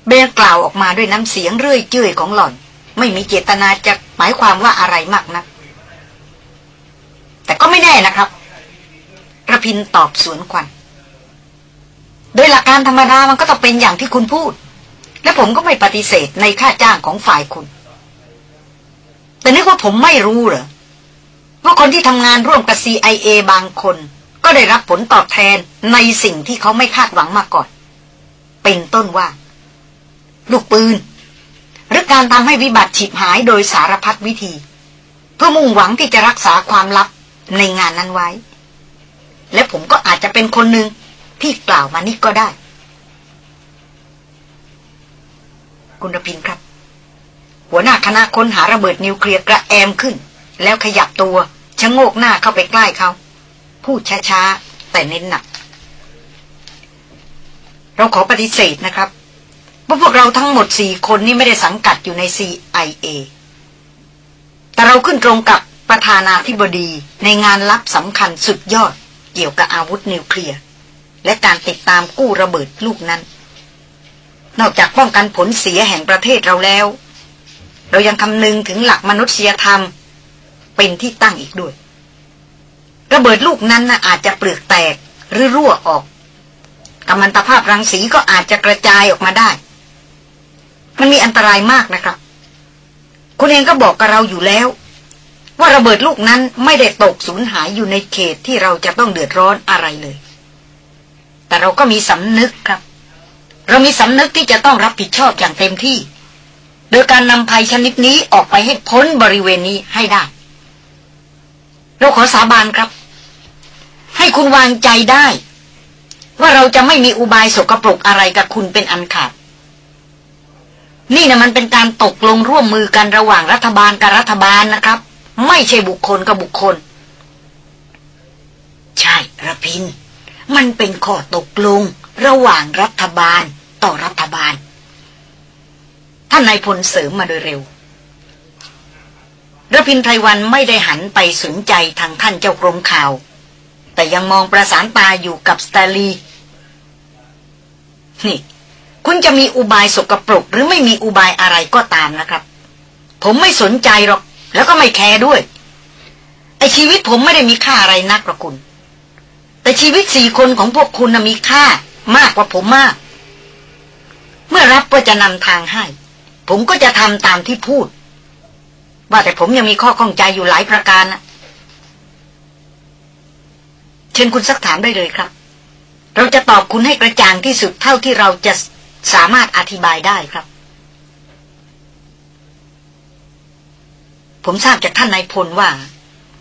เบลกล่าวออกมาด้วยน้ำเสียงเรื่อยเจื่อยของหล่อน ไม่มีเจตนาจะหมายความว่าอะไรมากนะัก แต่ก็ไม่แน่นะครับระพินตอบสวนควัน โดยหลักการธรรมดามันก็ต้องเป็นอย่างที่คุณพูด และผมก็ไม่ปฏิเสธในค่าจ้างของฝ่ายคุณ แต่นึกว่าผมไม่รู้เหรอว่าคนที่ทำงานร่วมกับ CIA บางคน ก็ได้รับผลตอบแทนในสิ่งที่เขาไม่คาดหวังมาก่อน เป็นต้นว่า ลูกปืน หรือการทำให้วิบัติฉิบหายโดยสารพัดวิธี เพื่อมุ่งหวังที่จะรักษาความลับในงานนั้นไว้ และผมก็อาจจะเป็นคนหนึ่ง ที่กล่าวมานี้ก็ได้ คุณรพินครับ หัวหน้าคณะค้นหาระเบิดนิวเคลียร์กระแอมขึ้น แล้วขยับตัวชะโงกหน้าเข้าไปใกล้เขา พูดช้าๆ แต่เน้นหนัก เราขอปฏิเสธนะครับว่าพวกเราทั้งหมดสี่คนนี้ไม่ได้สังกัดอยู่ใน CIA แต่เราขึ้นตรงกับประธานาธิบดีในงานลับสำคัญสุดยอดเกี่ยวกับอาวุธนิวเคลียร์ และการติดตามกู้ระเบิดลูกนั้น นอกจากป้องกันผลเสียแห่งประเทศเราแล้ว เรายังคำนึงถึงหลักมนุษยธรรม เป็นที่ตั้งอีกด้วย ระเบิดลูกนั้นนะอาจจะเปลือกแตกหรือรั่วออกกัมมันตภาพรังสีก็อาจจะกระจายออกมาได้ มันมีอันตรายมากนะครับ คุณเองก็บอกกับเราอยู่แล้ว ว่าระเบิดลูกนั้นไม่ได้ตกสูญหายอยู่ในเขตที่เราจะต้องเดือดร้อนอะไรเลย แต่เราก็มีสำนึกครับ เรามีสำนึกที่จะต้องรับผิดชอบอย่างเต็มที่ โดยการนำภัยชนิดนี้ออกไปให้พ้นบริเวณนี้ให้ได้ เราขอสาบานครับ ให้คุณวางใจได้ ว่าเราจะไม่มีอุบายสกรปรกอะไรกับคุณเป็นอันขาดนี่นะมันเป็นการตกลงร่วมมือกันระหว่างรัฐบาลกับรัฐบาลนะครับ ไม่ใช่บุคคลกับบุคคล ใช่ระพิน มันเป็นข้อตกลงระหว่างรัฐบาลต่อรัฐบาล ท่านนายพลเสริมมาโดยเร็วระพินไพรวันไม่ได้หันไปสนใจทางท่านเจ้ากรมข่าว แต่ยังมองประสานตาอยู่กับสตาลีนี่ คุณจะมีอุบายสกปรกหรือไม่มีอุบายอะไรก็ตามนะครับ ผมไม่สนใจหรอก แล้วก็ไม่แคร์ด้วย ไอชีวิตผมไม่ได้มีค่าอะไรนักหรอกคุณ แต่ชีวิตสี่คนของพวกคุณนะมีค่ามากกว่าผมมาก เมื่อรับว่าจะนำทางให้ ผมก็จะทำตามที่พูด ว่าแต่ผมยังมีข้อข้องใจอยู่หลายประการนะเชิญคุณสักถามได้เลยครับ เราจะตอบคุณให้กระจ่างที่สุดเท่าที่เราจะสามารถอธิบายได้ครับ ผมทราบจากท่านนายพลว่า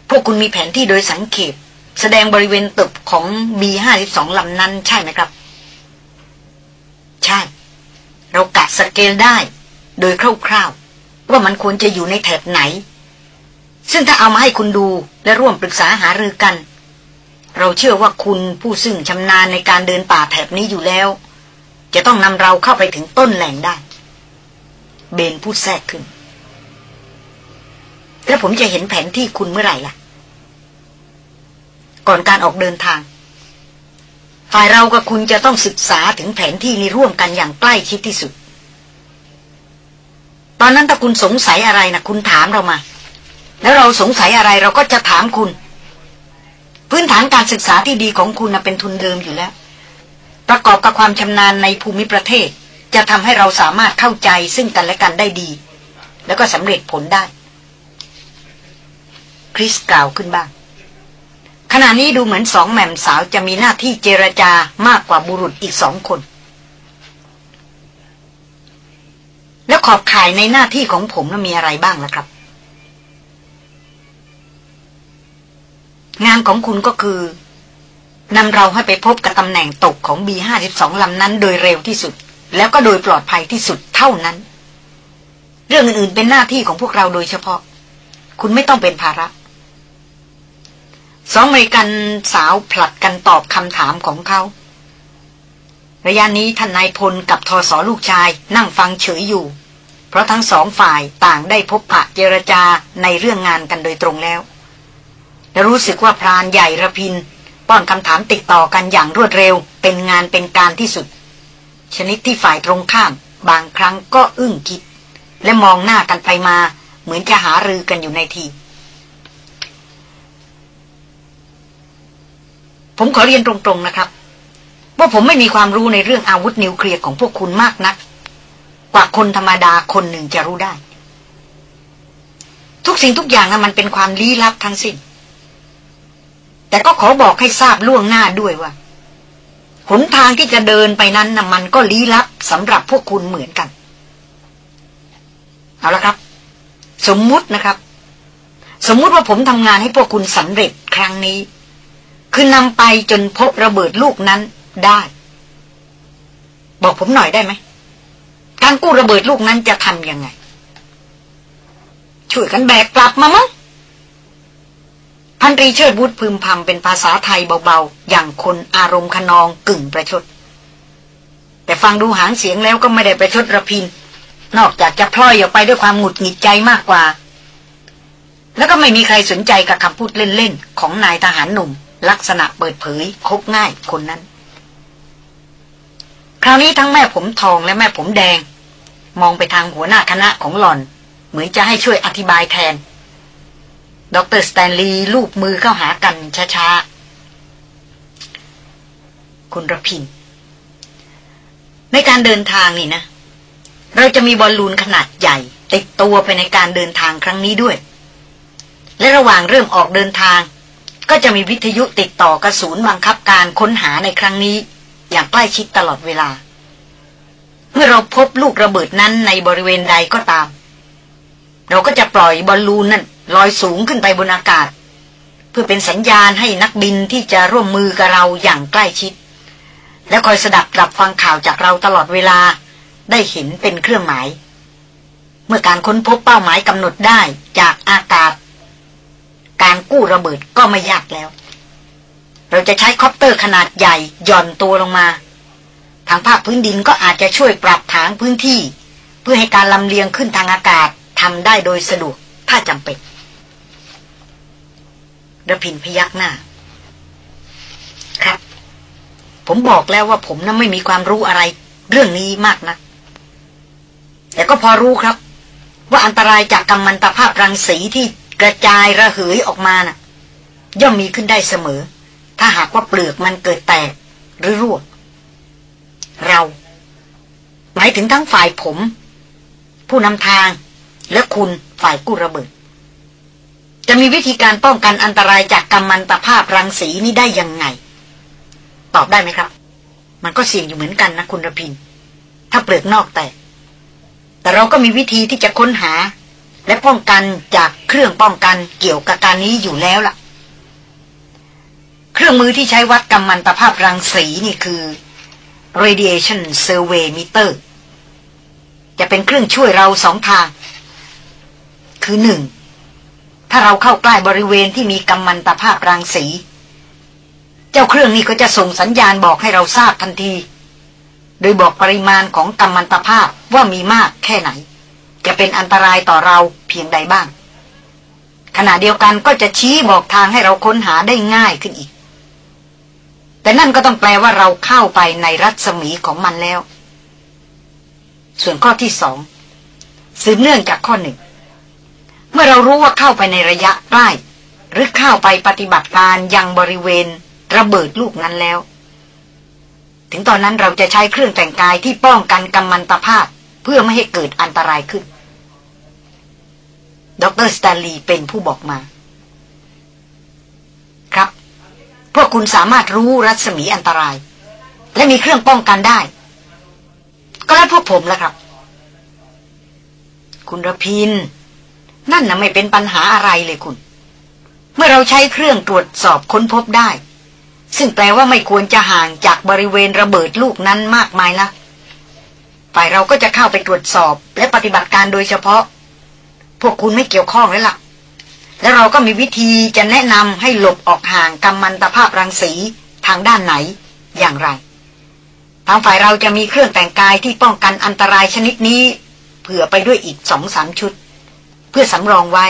พวกคุณมีแผนที่โดยสังเขต แสดงบริเวณตึกของ B52 ลำนั้นใช่ไหมครับ ใช่ เรากะสเกลได้ โดยคร่าวๆ ว่ามันควรจะอยู่ในแถบไหน ซึ่งถ้าเอามาให้คุณดูและร่วมปรึกษาหารือกัน เราเชื่อว่าคุณผู้ซึ่งชำนาญในการเดินป่าแถบนี้อยู่แล้ว จะต้องนำเราเข้าไปถึงต้นแหล่งได้ เบนพูดแทรกขึ้น แล้วผมจะเห็นแผนที่คุณเมื่อไหร่ล่ะ ก่อนการออกเดินทาง ฝ่ายเรากับคุณจะต้องศึกษาถึงแผนที่นี้ร่วมกันอย่างใกล้ชิดที่สุด ตอนนั้นถ้าคุณสงสัยอะไรนะคุณถามเรามา แล้วเราสงสัยอะไรเราก็จะถามคุณ พื้นฐานการศึกษาที่ดีของคุณนะเป็นทุนเดิมอยู่แล้ว ประกอบกับความชำนาญในภูมิประเทศ จะทำให้เราสามารถเข้าใจซึ่งกันและกันได้ดี แล้วก็สำเร็จผลได้ คริสกล่าวขึ้นบ้าง ขณะนี้ดูเหมือนสองแม่มสาวจะมีหน้าที่เจรจามากกว่าบุรุษอีกสองคน แล้วขอบข่ายในหน้าที่ของผมนั้นมีอะไรบ้างล่ะครับ งานของคุณก็คือนำเราให้ไปพบกับตำแหน่งตกของ B52 ลำนั้นโดยเร็วที่สุด แล้วก็โดยปลอดภัยที่สุดเท่านั้น เรื่องอื่นๆเป็นหน้าที่ของพวกเราโดยเฉพาะ คุณไม่ต้องเป็นภาระ สองอเมริกันสาวผลัดกันตอบคำถามของเขา ระยะนี้ทนนายพลกับทอสอลูกชายนั่งฟังเฉยอยู่ เพราะทั้งสองฝ่ายต่างได้พบปะเจรจาในเรื่องงานกันโดยตรงแล้ว และรู้สึกว่าพรานใหญ่ระพิน ป้อนคำถามติดต่อกันอย่างรวดเร็ว เป็นงานเป็นการที่สุด ชนิดที่ฝ่ายตรงข้าม บางครั้งก็อึ้งคิด และมองหน้ากันไปมา เหมือนจะหารือกันอยู่ในที ผมขอเรียนตรงๆนะครับ ว่าผมไม่มีความรู้ในเรื่องอาวุธนิวเคลียร์ของพวกคุณมากนัก กว่าคนธรรมดาคนหนึ่งจะรู้ได้ ทุกสิ่งทุกอย่างนะมันเป็นความลี้ลับทั้งสิ้น แต่ก็ขอบอกให้ทราบล่วงหน้าด้วยว่าหนทางที่จะเดินไปนั้นนะมันก็ลี้ลับสำหรับพวกคุณเหมือนกัน เอาละครับ สมมุตินะครับ สมมุติว่าผมทำงานให้พวกคุณสำเร็จครั้งนี้ คือนำไปจนพบระเบิดลูกนั้นได้ บอกผมหน่อยได้ไหมการกู้ระเบิดลูกนั้นจะทำยังไง ช่วยกันแบกกลับมามั้งพันตรีเชิดบุตรพึมพำเป็นภาษาไทยเบาๆ อย่างคนอารมณ์ขนองกึ่งประชด แต่ฟังดูหางเสียงแล้วก็ไม่ได้ประชดระพิน นอกจากจะพลอยออกไปด้วยความหงุดหงิดใจมากกว่า แล้วก็ไม่มีใครสนใจกับคำพูดเล่นๆ ของนายทหารหนุ่ม ลักษณะเปิดเผยคบง่ายคนนั้น คราวนี้ทั้งแม่ผมทองและแม่ผมแดง มองไปทางหัวหน้าคณะของหล่อน เหมือนจะให้ช่วยอธิบายแทน ดรสแตนลีย์ลูบมือเข้าหากันช้าๆ คุณระพิน ในการเดินทางนี่นะ เราจะมีบอลลูนขนาดใหญ่ ติดตัวไปในการเดินทางครั้งนี้ด้วย และระหว่างเริ่มออกเดินทาง ก็จะมีวิทยุติดต่อกระสุนบังคับการค้นหาในครั้งนี้ อย่างใกล้ชิดตลอดเวลา เมื่อเราพบลูกระเบิดนั้นในบริเวณใดก็ตาม เราก็จะปล่อยบอลลูนนั่นลอยสูงขึ้นไปบนอากาศ เพื่อเป็นสัญญาณให้นักบินที่จะร่วมมือกับเราอย่างใกล้ชิด และคอยสดับรับฟังข่าวจากเราตลอดเวลาได้เห็นเป็นเครื่องหมาย เมื่อการค้นพบเป้าหมายกำหนดได้จากอากาศ การกู้ระเบิดก็ไม่ยากแล้ว เราจะใช้คอปเตอร์ขนาดใหญ่หย่อนตัวลงมา ทางภาคพื้นดินก็อาจจะช่วยปรับถางพื้นที่ เพื่อให้การลำเลียงขึ้นทางอากาศทำได้โดยสะดวกถ้าจำเป็นรพินทร์พยักหน้า ครับ ผมบอกแล้วว่าผมนั้นไม่มีความรู้อะไร เรื่องนี้มากนะแต่ก็พอรู้ครับ ว่าอันตรายจากกำมันตภาพรังสีที่ กระจายระเหยออกมานะ่ะ ย่อมมีขึ้นได้เสมอ ถ้าหากว่าเปลือกมันเกิดแตกหรือรั่ว เรา หมายถึงทั้งฝ่ายผม ผู้นำทาง และคุณฝ่ายกู้ระเบิด จะมีวิธีการป้องกันอันตรายจากกำมันตภาพรังสีนี้ได้ยังไง ตอบได้ไหมครับ มันก็เสี่ยงอยู่เหมือนกันนะคุณระพินถ้าเปลือกนอกแตกแต่เราก็มีวิธีที่จะค้นหา และป้องกันจากเครื่องป้องกันเกี่ยวกับการนี้อยู่แล้วล่ะ เครื่องมือที่ใช้วัดกำมันตภาพรังสีนี่คือ radiation survey meter จะเป็นเครื่องช่วยเราสองทาง คือหนึ่งถ้าเราเข้าใกล้บริเวณที่มีกำมันตภาพรังสี เจ้าเครื่องนี้ก็จะส่งสัญญาณบอกให้เราทราบทันที โดยบอกปริมาณของกำมันตภาพว่ามีมากแค่ไหน จะเป็นอันตรายต่อเราเพียงใดบ้าง ขณะเดียวกันก็จะชี้บอกทางให้เราค้นหาได้ง่ายขึ้นอีก แต่นั่นก็ต้องแปลว่าเราเข้าไปในรัศมีของมันแล้ว ส่วนข้อที่สองสืบเนื่องจากข้อหนึ่ง เมื่อเรารู้ว่าเข้าไปในระยะใกล้หรือเข้าไปปฏิบัติการยังบริเวณระเบิดลูกนั้นแล้ว ถึงตอนนั้นเราจะใช้เครื่องแต่งกายที่ป้องกันกัมมันตภาพ พื่อไม่ให้เกิดอันตรายขึ้น ดรสแตนลีเป็นผู้บอกมา ครับ พวกคุณสามารถรู้รัศมีอันตราย และมีเครื่องป้องกันได้ ก็แล้วพวกผมแล้วครับ คุณระพิน นั่นนะไม่เป็นปัญหาอะไรเลยคุณ เมื่อเราใช้เครื่องตรวจสอบค้นพบได้ ซึ่งแปลว่าไม่ควรจะห่างจากบริเวณระเบิดลูกนั้นมากมายละ ฝ่ายเราก็จะเข้าไปตรวจสอบและปฏิบัติการโดยเฉพาะ พวกคุณไม่เกี่ยวข้องแล้วละ่ะ และเราก็มีวิธีจะแนะนำให้หลบออกห่างกำมันตภาพรังสีทางด้านไหนอย่างไร ทางฝ่ายเราจะมีเครื่องแต่งกายที่ป้องกันอันตรายชนิดนี้เผื่อไปด้วยอีกสองสามชุด เพื่อสำรองไว้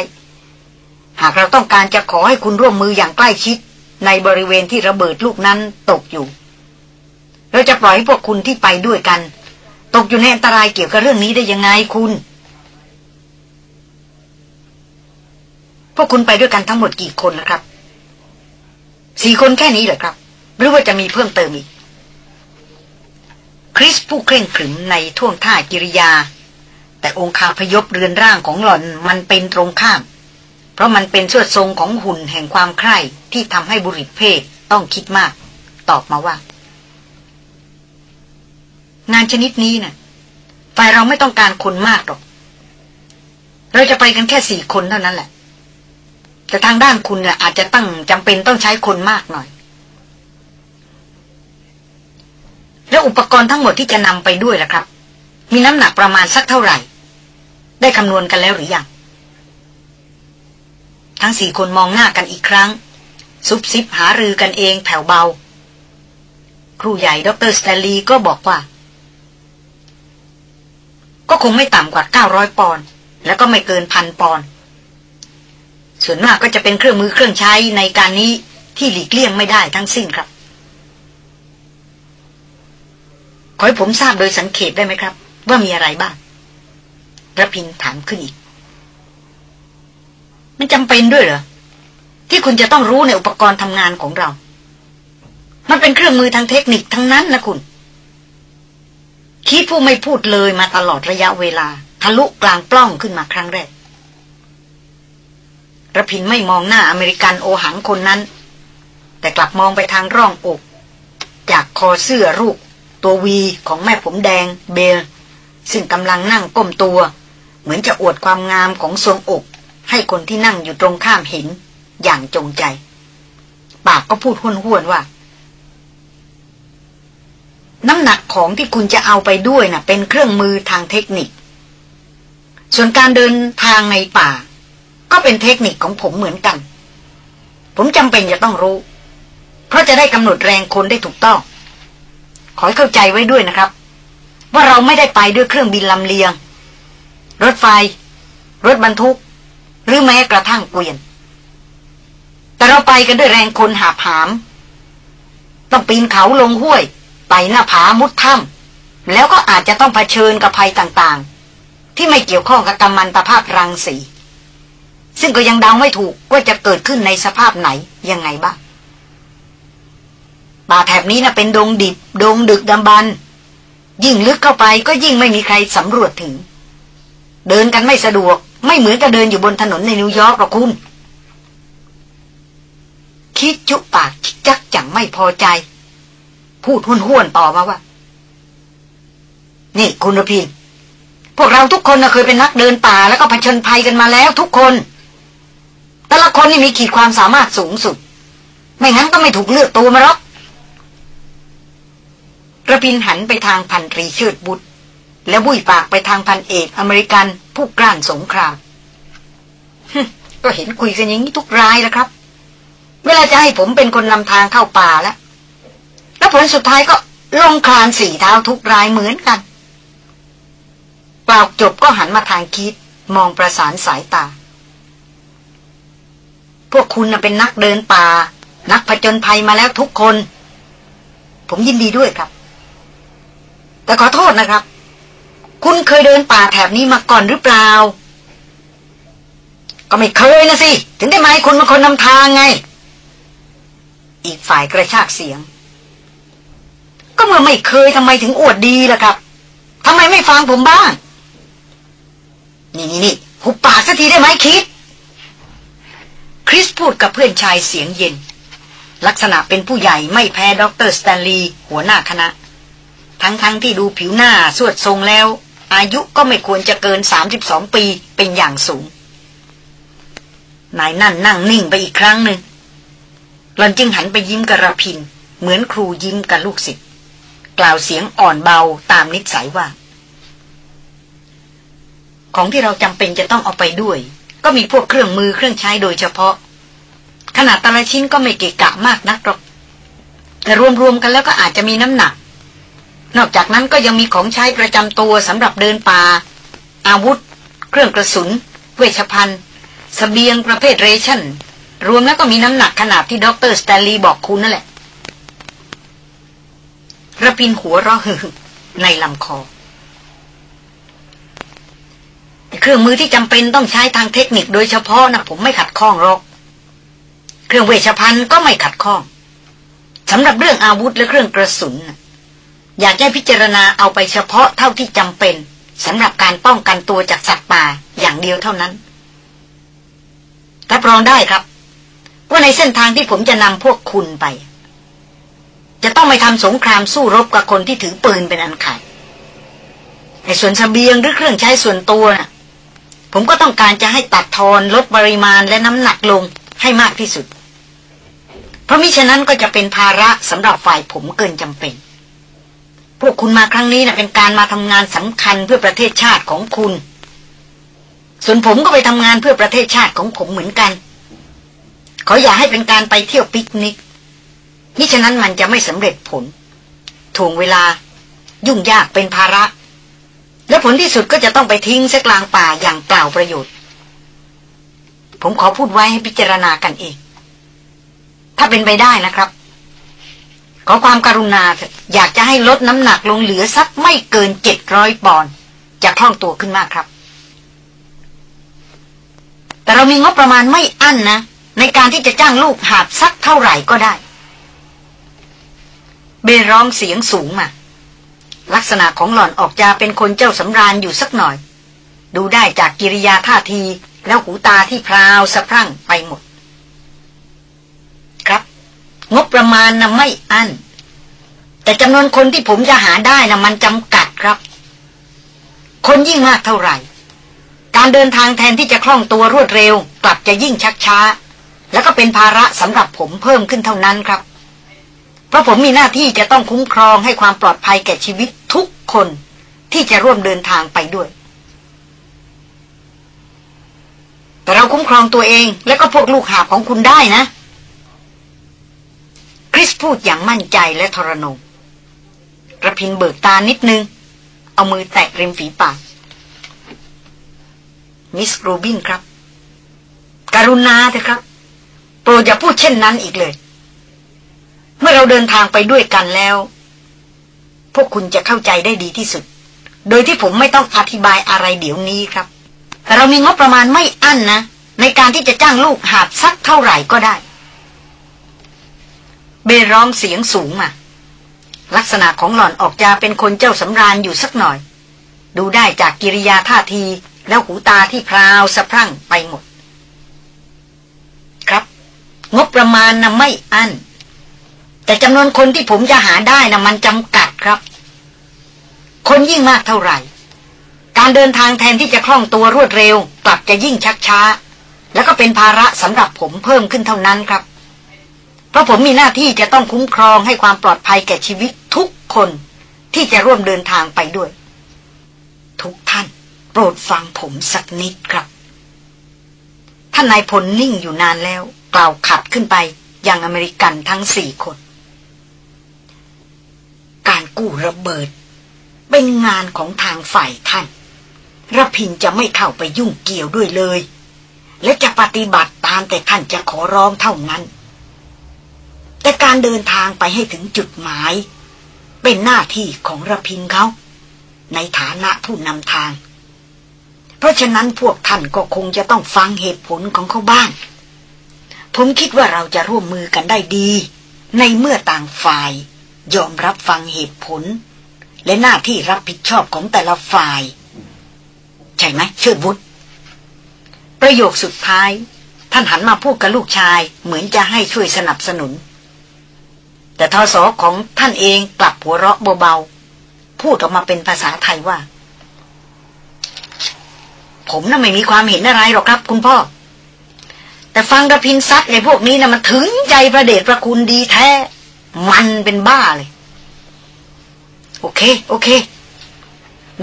หากเราต้องการจะขอให้คุณร่วมมืออย่างใกล้ชิด ในบริเวณที่ระเบิดลูกนั้นตกอยู่ เราจะปล่อยให้พวกคุณที่ไปด้วยกัน ตกอยู่ในอันตรายเกี่ยวกับเรื่องนี้ได้ยังไงคุณ พวกคุณไปด้วยกันทั้งหมดกี่คนนะครับสี่คนแค่นี้เหรอครับ หรือว่าจะมีเพิ่มเติมอีก คริสผู้เคร่งขรึมในท่วงท่ากิริยา แต่องค์คาพยพเรือนร่างของหล่อนมันเป็นตรงข้าม เพราะมันเป็นสวดทรงของหุ่นแห่งความใคร่ที่ทำให้บุริษเพศต้องคิดมาก ตอบมาว่า งานชนิดนี้นะ่ะฝ่ายเราไม่ต้องการคนมากหรอก เราจะไปกันแค่สี่คนเท่านั้นแหละ แต่ทางด้านคุณเนี่ยอาจจะตั้งจำเป็นต้องใช้คนมากหน่อย แล้วอุปกรณ์ทั้งหมดที่จะนำไปด้วยล่ะครับ มีน้ำหนักประมาณสักเท่าไหร่ ได้คำนวณกันแล้วหรือยัง ทั้งสี่คนมองหน้ากันอีกครั้ง ซุบซิบหารือกันเองแผ่วเบา ครูใหญ่ดรสแตลลีก็บอกว่า ก็คงไม่ต่ำกว่าเก้าร้อยปอนด์แล้วก็ไม่เกินพันปอนด์ส่วนมากก็จะเป็นเครื่องมือเครื่องใช้ในการนี้ที่หลีกเลี่ยงไม่ได้ทั้งสิ้นครับ ขอให้ผมทราบโดยสังเขตได้ไหมครับ ว่ามีอะไรบ้างระพินถามขึ้นอีก มันจำเป็นด้วยเหรอ ที่คุณจะต้องรู้ในอุปกรณ์ทำงานของเรา มันเป็นเครื่องมือทางเทคนิคทั้งนั้นนะคุณ คิดผู้ไม่พูดเลยมาตลอดระยะเวลา ทะลุกลางปล้องขึ้นมาครั้งแรกระพินไม่มองหน้าอเมริกันโอหังคนนั้น แต่กลับมองไปทางร่องอก จากคอเสื้อรูปตัววีของแม่ผมแดงเบล ซึ่งกำลังนั่งก้มตัว เหมือนจะอวดความงามของทรวงอก ให้คนที่นั่งอยู่ตรงข้ามเห็น อย่างจงใจ ปากก็พูดห้วนๆว่า น้ำหนักของที่คุณจะเอาไปด้วยนะ่ะ เป็นเครื่องมือทางเทคนิค ส่วนการเดินทางในป่า ก็เป็นเทคนิคของผมเหมือนกัน ผมจำเป็นจะต้องรู้ เพราะจะได้กำหนดแรงคนได้ถูกต้อง ขอให้เข้าใจไว้ด้วยนะครับ ว่าเราไม่ได้ไปด้วยเครื่องบินลำเลียง รถไฟ รถบรรทุก หรือแม้กระทั่งเกวียน แต่เราไปกันด้วยแรงคนหาผาม ต้องปีนเขาลงห้วย ไปหน้าผามุดถ้ำแล้วก็อาจจะต้องเผชิญกับภัยต่างๆ ที่ไม่เกี่ยวข้องกับกำมันตภาพรังสี ซึ่งก็ยังเดาไม่ถูกว่าจะเกิดขึ้นในสภาพไหนยังไงบ้างป่าแถบนี้นะเป็นดงดิบ ดงดึกดำบรรยิ่งลึกเข้าไปก็ยิ่งไม่มีใครสำรวจถึง เดินกันไม่สะดวก ไม่เหมือนกับเดินอยู่บนถนนในนิวยอร์กหรอกคุณ คิดจุปากจักจังไม่พอใจ พูดห้วนๆต่อมาว่า นี่คุณรพินพวกเราทุกคนเคยเป็นนักเดินป่าแล้วก็ผจญภัยกันมาแล้วทุกคน แต่ละคนนี่มีขีดความสามารถสูงสุด ไม่งั้นก็ไม่ถูกเลือกตัวมาหรอกระพินหันไปทางพันตรีเชิดบุตร แล้วบุยปากไปทางพันเอกอเมริกันผู้กล้านสงครามก็เห็นคุยกันอย่างนี้ทุกรายแล้วครับ เวลาจะให้ผมเป็นคนนำทางเข้าป่าแล้ว แล้วผลสุดท้ายก็ลงคลานสี่เท้าทุกรายเหมือนกันเปล่าจบก็หันมาทางคิดมองประสานสายตา พวกคุณเป็นนักเดินป่า นักผจญภัยมาแล้วทุกคน ผมยินดีด้วยครับ แต่ขอโทษนะครับ คุณเคยเดินป่าแถบนี้มาก่อนหรือเปล่า ก็ไม่เคยนะสิ ถึงได้มาให้คุณเป็นคนนำทางไง อีกฝ่ายกระชากเสียง ก็เมื่อไม่เคยทำไมถึงอวดดีล่ะครับทำไมไม่ฟังผมบ้าง นี่นี่นี่หุบปากสักทีได้ไหมคิด คริสพูดกับเพื่อนชายเสียงเย็น ลักษณะเป็นผู้ใหญ่ไม่แพ้ด็อกเตอร์สแตนลีย์หัวหน้าคณะ ทั้งๆ ที่ดูผิวหน้าทรวดทรงแล้ว อายุก็ไม่ควรจะเกิน 32 ปีเป็นอย่างสูง นายนั่นนั่งนิ่งไปอีกครั้งหนึ่งหล่อนจึงหันไปยิ้มกะรพินทร์ เหมือนครูยิ้มกับลูกศิษย์ กล่าวเสียงอ่อนเบาตามนิสัยว่า ของที่เราจำเป็นจะต้องเอาไปด้วย ก็มีพวกเครื่องมือเครื่องใช้โดยเฉพาะ ขนาดแต่ละชิ้นก็ไม่เกะกะมากนักหรอกแต่รวมๆกันแล้วก็อาจจะมีน้ำหนัก นอกจากนั้นก็ยังมีของใช้ประจำตัวสำหรับเดินป่าอาวุธ เครื่องกระสุน เวชภัณฑ์ เสบียงประเภท ration รวมแล้วก็มีน้ำหนักขนาดที่ด็อกเตอร์สแตนลีย์บอกคุณนั่นแหละ ระพินหัวเราะหึในลำคอ เครื่องมือที่จำเป็นต้องใช้ทางเทคนิคโดยเฉพาะนะผมไม่ขัดข้องหรอก เครื่องเวชภัณฑ์ก็ไม่ขัดข้องสำหรับเรื่องอาวุธและเครื่องกระสุน อยากให้พิจารณาเอาไปเฉพาะเท่าที่จำเป็นสำหรับการป้องกันตัวจากสัตว์ป่าอย่างเดียวเท่านั้นรับรองได้ครับ ว่าในเส้นทางที่ผมจะนำพวกคุณไป จะต้องไม่ทำสงครามสู้รบกับคนที่ถือปืนเป็นอันขาดในส่วนสเสบียงหรือเครื่องใช้ส่วนตัวนะ่ะ ผมก็ต้องการจะให้ตัดทอนลดปริมาณและน้ำหนักลงให้มากที่สุด เพราะมิฉะนั้นก็จะเป็นภาระสำหรับฝ่ายผมเกินจำเป็น พวกคุณมาครั้งนี้นะเป็นการมาทำงานสำคัญเพื่อประเทศชาติของคุณ ส่วนผมก็ไปทำงานเพื่อประเทศชาติของผมเหมือนกัน ขออย่าให้เป็นการไปเที่ยวปิกนิก มิฉะนั้นมันจะไม่สำเร็จผลถ่วงเวลา ยุ่งยากเป็นภาระ และผลที่สุดก็จะต้องไปทิ้งเสกลางป่าอย่างเปล่าประโยชน์ ผมขอพูดไว้ให้พิจารณากันเอง ถ้าเป็นไปได้นะครับ ขอความการุณาอยากจะให้ลดน้ำหนักลงเหลือสักไม่เกินเจ็ดร้อยปอนด์จะคล่องตัวขึ้นมากครับ แต่เรามีงบประมาณไม่อั้นนะ ในการที่จะจ้างลูกหาบสักเท่าไหร่ก็ได้ เบร้องเสียงสูงมาลักษณะของหล่อนออกจะเป็นคนเจ้าสำราญอยู่สักหน่อย ดูได้จากกิริยาท่าทีแล้วหูตาที่พราวสะพรั่งไปหมด ครับ งบประมาณนะไม่อั้นแต่จำนวนคนที่ผมจะหาได้นะมันจำกัดครับ คนยิ่งมากเท่าไหร่ การเดินทางแทนที่จะคล่องตัวรวดเร็ว กลับจะยิ่งชักช้า แล้วก็เป็นภาระสำหรับผมเพิ่มขึ้นเท่านั้นครับ เพราะผมมีหน้าที่จะต้องคุ้มครองให้ความปลอดภัยแก่ชีวิตทุกคนที่จะร่วมเดินทางไปด้วย แต่เราคุ้มครองตัวเองและก็พวกลูกหาของคุณได้นะ คริสพูดอย่างมั่นใจและทรนงกระพินเบิกตานิดนึง เอามือแตะริมฝีปาก มิสโรบินครับ กรุณาเถอะครับ โปรดอย่าพูดเช่นนั้นอีกเลย เมื่อเราเดินทางไปด้วยกันแล้ว พวกคุณจะเข้าใจได้ดีที่สุด โดยที่ผมไม่ต้องอธิบายอะไรเดี๋ยวนี้ครับ เรามีงบประมาณไม่อั้นนะ ในการที่จะจ้างลูกหาบสักเท่าไหร่ก็ได้ เบร้องเสียงสูงมาลักษณะของหล่อนออกจะเป็นคนเจ้าสำราญอยู่สักหน่อย ดูได้จากกิริยาท่าทีแล้วหูตาที่พราวสะพรั่งไปหมด ครับ งบประมาณนะไม่อั้น แต่จำนวนคนที่ผมจะหาได้นะมันจำกัดครับ คนยิ่งมากเท่าไหร่ การเดินทางแทนที่จะคล่องตัวรวดเร็ว กลับจะยิ่งชักช้า แล้วก็เป็นภาระสำหรับผมเพิ่มขึ้นเท่านั้นครับ เพราะผมมีหน้าที่จะต้องคุ้มครองให้ความปลอดภัยแก่ชีวิตทุกคนที่จะร่วมเดินทางไปด้วย ทุกท่าน โปรดฟังผมสักนิดครับท่านนายพลนิ่งอยู่นานแล้ว กล่าวขัดขึ้นไปยังอเมริกันทั้งสี่คน การกู้ระเบิด เป็นงานของทางฝ่ายท่านระพินจะไม่เข้าไปยุ่งเกี่ยวด้วยเลย และจะปฏิบัติตามแต่ท่านจะขอร้องเท่านั้น แต่การเดินทางไปให้ถึงจุดหมาย เป็นหน้าที่ของระพินเขา ในฐานะผู้นำทาง เพราะฉะนั้นพวกท่านก็คงจะต้องฟังเหตุผลของเขาบ้าง ผมคิดว่าเราจะร่วมมือกันได้ดี ในเมื่อต่างฝ่าย ยอมรับฟังเหตุผล และหน้าที่รับผิดชอบของแต่ละฝ่าย ใช่ไหมเชิดวุฒประโยคสุดท้าย ท่านหันมาพูดกับลูกชายเหมือนจะให้ช่วยสนับสนุน แต่ทศของท่านเองกลับหัวเราะเบาๆ พูดออกมาเป็นภาษาไทยว่า ผมน่ะไม่มีความเห็นอะไรหรอกครับ คุณพ่อ แต่ฟังระพินซัดในพวกนี้นะมันถึงใจประเดชประคุณดีแท้ มันเป็นบ้าเลย โอเค โอเค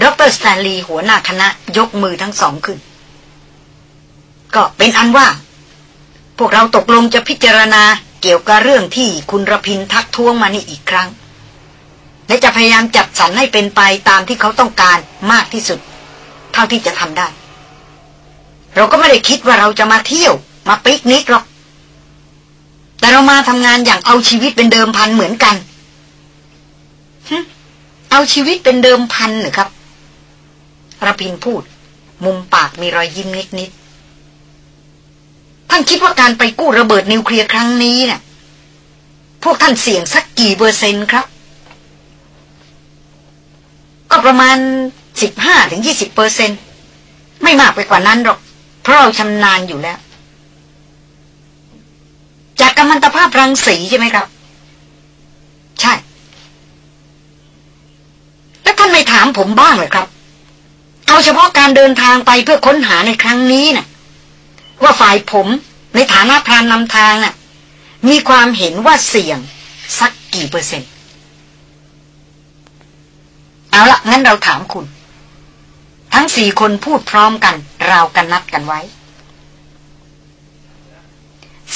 ดรสแตนลีย์หัวหน้าคณะยกมือทั้งสองขึ้น ก็เป็นอันว่า พวกเราตกลงจะพิจารณาเกี่ยวกับเรื่องที่คุณระพินทักท้วงมานี่อีกครั้ง และจะพยายามจัดสรรให้เป็นไปตามที่เขาต้องการมากที่สุด เท่าที่จะทำได้ เราก็ไม่ได้คิดว่าเราจะมาเที่ยว มาปิกนิกหรอก แต่เรามาทำงานอย่างเอาชีวิตเป็นเดิมพันเหมือนกันเอาชีวิตเป็นเดิมพันเหรอครับระพินพูด มุมปากมีรอยยิ้มนิดๆท่านคิดว่าการไปกู้ระเบิดนิวเคลียร์ครั้งนี้เนะ่ยพวกท่านเสี่ยงสักกี่เปอร์เซ็นต์ครับ ก็ประมาณสิบห้าถึงยี่สิบเปอร์เซ็นไม่มากไปกว่านั้นหรอก เพราะเราชำนาญอยู่แล้ว กัมมันตภาพรังสีใช่ไหมครับ ใช่ แล้วท่านไม่ถามผมบ้างเลยครับ เอาเฉพาะการเดินทางไปเพื่อค้นหาในครั้งนี้นะ่ะ ว่าฝ่ายผมในฐานะพรานนำทางน่ะ มีความเห็นว่าเสี่ยง สักกี่เปอร์เซ็นต์ เอาละงั้นเราถามคุณ ทั้งสี่คนพูดพร้อมกัน เรากันนัดกันไว้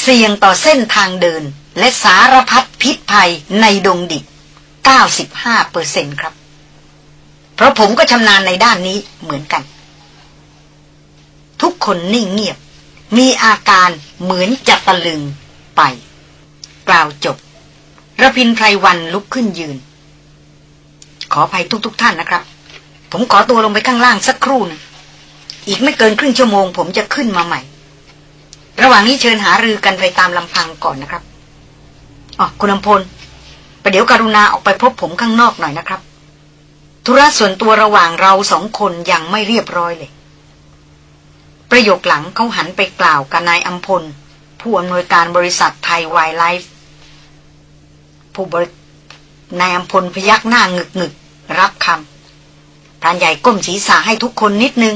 เสี่ยงต่อเส้นทางเดิน และสารพัดพิษภัยในดงดิบ95เปอร์เซ็นครับ เพราะผมก็ชำนาญในด้านนี้เหมือนกัน ทุกคนนิ่งเงียบ มีอาการเหมือนจะตะลึงไป กล่าวจบระพินไพรวันลุกขึ้นยืน ขออภัยทุกๆทท่านนะครับ ผมขอตัวลงไปข้างล่างสักครู่นะอีกไม่เกินครึ่งชั่วโมง ผมจะขึ้นมาใหม่ ระหว่างนี้เชิญหารือกันไปตามลำพังก่อนนะครับอ๋อคุณอำพลประเดี๋ยวกรุณาออกไปพบผมข้างนอกหน่อยนะครับ ธุระส่วนตัวระหว่างเราสองคนยังไม่เรียบร้อยเลย ประโยคหลังเขาหันไปกล่าวกับนายอัมพล ผู้อำนวยการบริษัทไทยไวไลฟ์ผู้บรินายอัมพลพยักหน้างึกงึกรับคำพรานใหญ่ก้มศีรษะให้ทุกคนนิดนึง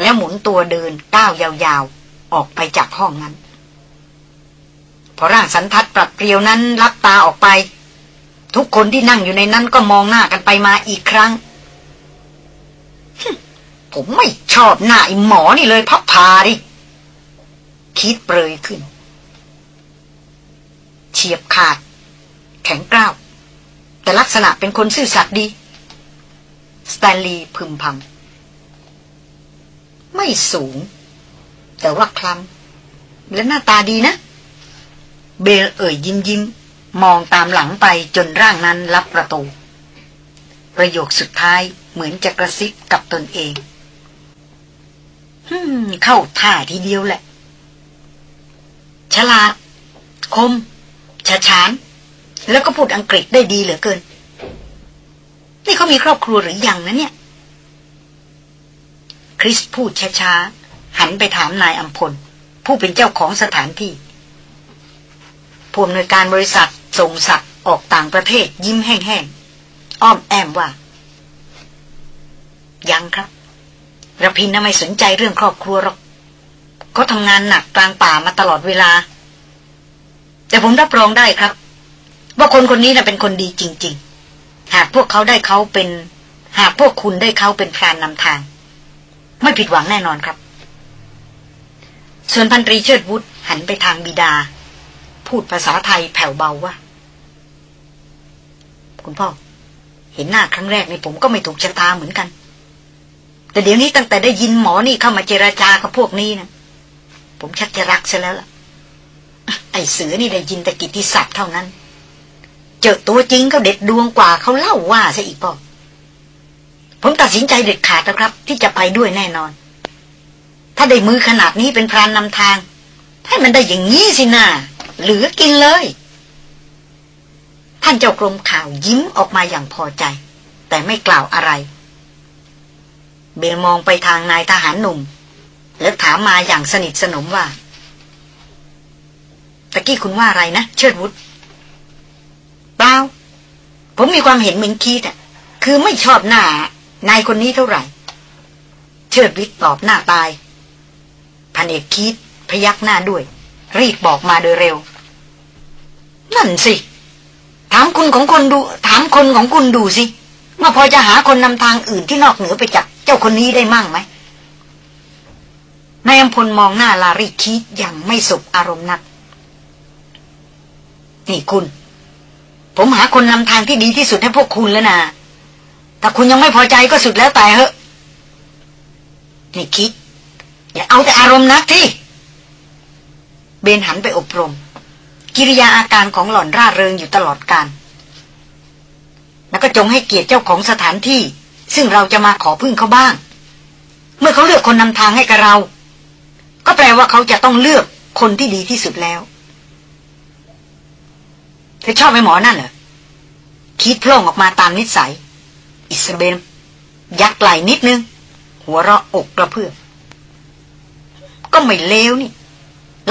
แล้วหมุนตัวเดินก้าวยาวๆ ออกไปจากห้องนั้น พอร่างสันทัดปรับเปรียวนั้นรับตาออกไป ทุกคนที่นั่งอยู่ในนั้นก็มองหน้ากันไปมาอีกครั้ง ผมไม่ชอบหน้าไอ้หมอนี่เลยพับพาดิ คิดเปรยขึ้น เฉียบขาด แข็งกร้าว แต่ลักษณะเป็นคนซื่อสัตย์ดี สแตนลีย์พึมพำไม่สูง แต่ว่าคลำและหน้าตาดีนะ เบลเอ่ยยิ้มยิ้มมองตามหลังไปจนร่างนั้นรับประตู ประโยคสุดท้ายเหมือนจะกระซิบกับตนเองฮึมเข้าท่าทีเดียวแหละ ฉลาด คมฉาฉาน แล้วก็พูดอังกฤษได้ดีเหลือเกิน นี่เขามีครอบครัวหรืออยังนะเนี่ย คริสพูดช้าๆ หันไปถามนายอัมพล ผู้เป็นเจ้าของสถานที่ผู้อำนวยการบริษัทส่งสัตว์ออกต่างประเทศยิ้มแห้งๆ อ้อมแอมว่า ยังครับระพินน่ะไม่สนใจเรื่องครอบครัวหรอกเขาทำงานหนักกลางป่ามาตลอดเวลา แต่ผมรับรองได้ครับ ว่าคนคนนี้น่ะเป็นคนดีจริง ๆ หากพวกเขาได้เขาเป็น หากพวกคุณได้เขาเป็นพรานนำทาง ไม่ผิดหวังแน่นอนครับ ส่วนพันตรีเชิดวุฒหันไปทางบิดา พูดภาษาไทยแผ่วเบาว่า คุณพ่อ เห็นหน้าครั้งแรกในผมก็ไม่ถูกชะตาเหมือนกัน แต่เดี๋ยวนี้ตั้งแต่ได้ยินหมอนี่เข้ามาเจราจากับพวกนี้นะผมชักจะรักซะแล้วล่ะ ไอ้เสือนี่ได้ยินแต่กิติศัพท์เท่านั้น เจอตัวจริงเขาเด็ดดวงกว่าเขาเล่าว่าซะอีกพ่อผมตัดสินใจเด็ดขาดนะครับ ที่จะไปด้วยแน่นอน ถ้าได้มือขนาดนี้เป็นพรานนำทาง ให้มันได้อย่างนี้สินาเหลือกินเลย ท่านเจ้ากรมข่าวยิ้มออกมาอย่างพอใจ แต่ไม่กล่าวอะไร เบลมองไปทางนายทหารหนุ่ม แล้วถามมาอย่างสนิทสนมว่าตะกี้คุณว่าอะไรนะเชิดวุฒเปล่าผมมีความเห็นเหมือนคีดอะ คือไม่ชอบหน้า นายคนนี้เท่าไหร่ เชิดวิทย์ตอบหน้าตาย พันเอกคีดพยักหน้าด้วย รีบบอกมาโดยเร็ว นั่นสิ ถามคุณของคนดู ถามคนของคุณดูสิว่าพอจะหาคนนำทางอื่นที่นอกเหนือไปจากเจ้าคนนี้ได้มั่งไหมนายอำพลมองหน้าลารีคิดอย่างไม่สุขอารมณ์นัก นี่คุณ ผมหาคนนำทางที่ดีที่สุดให้พวกคุณแล้วนะถ้าคุณยังไม่พอใจก็สุดแล้วแต่เหอะ นี่คิด อย่าเอาแต่อารมณ์นักที่เบนหันไปอบรม กิริยาอาการของหล่อนร่าเริงอยู่ตลอดการ แล้วก็จงให้เกียรติเจ้าของสถานที่ ซึ่งเราจะมาขอพึ่งเขาบ้าง เมื่อเขาเลือกคนนำทางให้กับเรา ก็แปลว่าเขาจะต้องเลือกคนที่ดีที่สุดแล้วเธอชอบไอ้หมอนั่นเหรอคิดพล่องออกมาตามนิสัย อิสเบนยักไหลนิดนึง หัวเราะอกกระเพื่อม ก็ไม่เลวนี่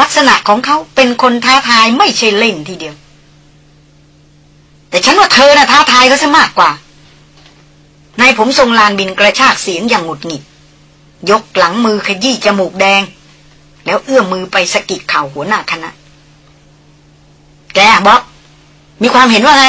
ลักษณะของเขาเป็นคนท้าทายไม่ใช่เล่นทีเดียว แต่ฉันว่าเธอนะ่ะท้าทายเขาซะมากกว่านายผมทรงลานบินกระชากเสียงอย่างหงุดหงิด ยกหลังมือขยี้จมูกแดง แล้วเอื้อมมือไปสะกิดเข่าหัวหน้าคณะ แกบอกมีความเห็นว่าไง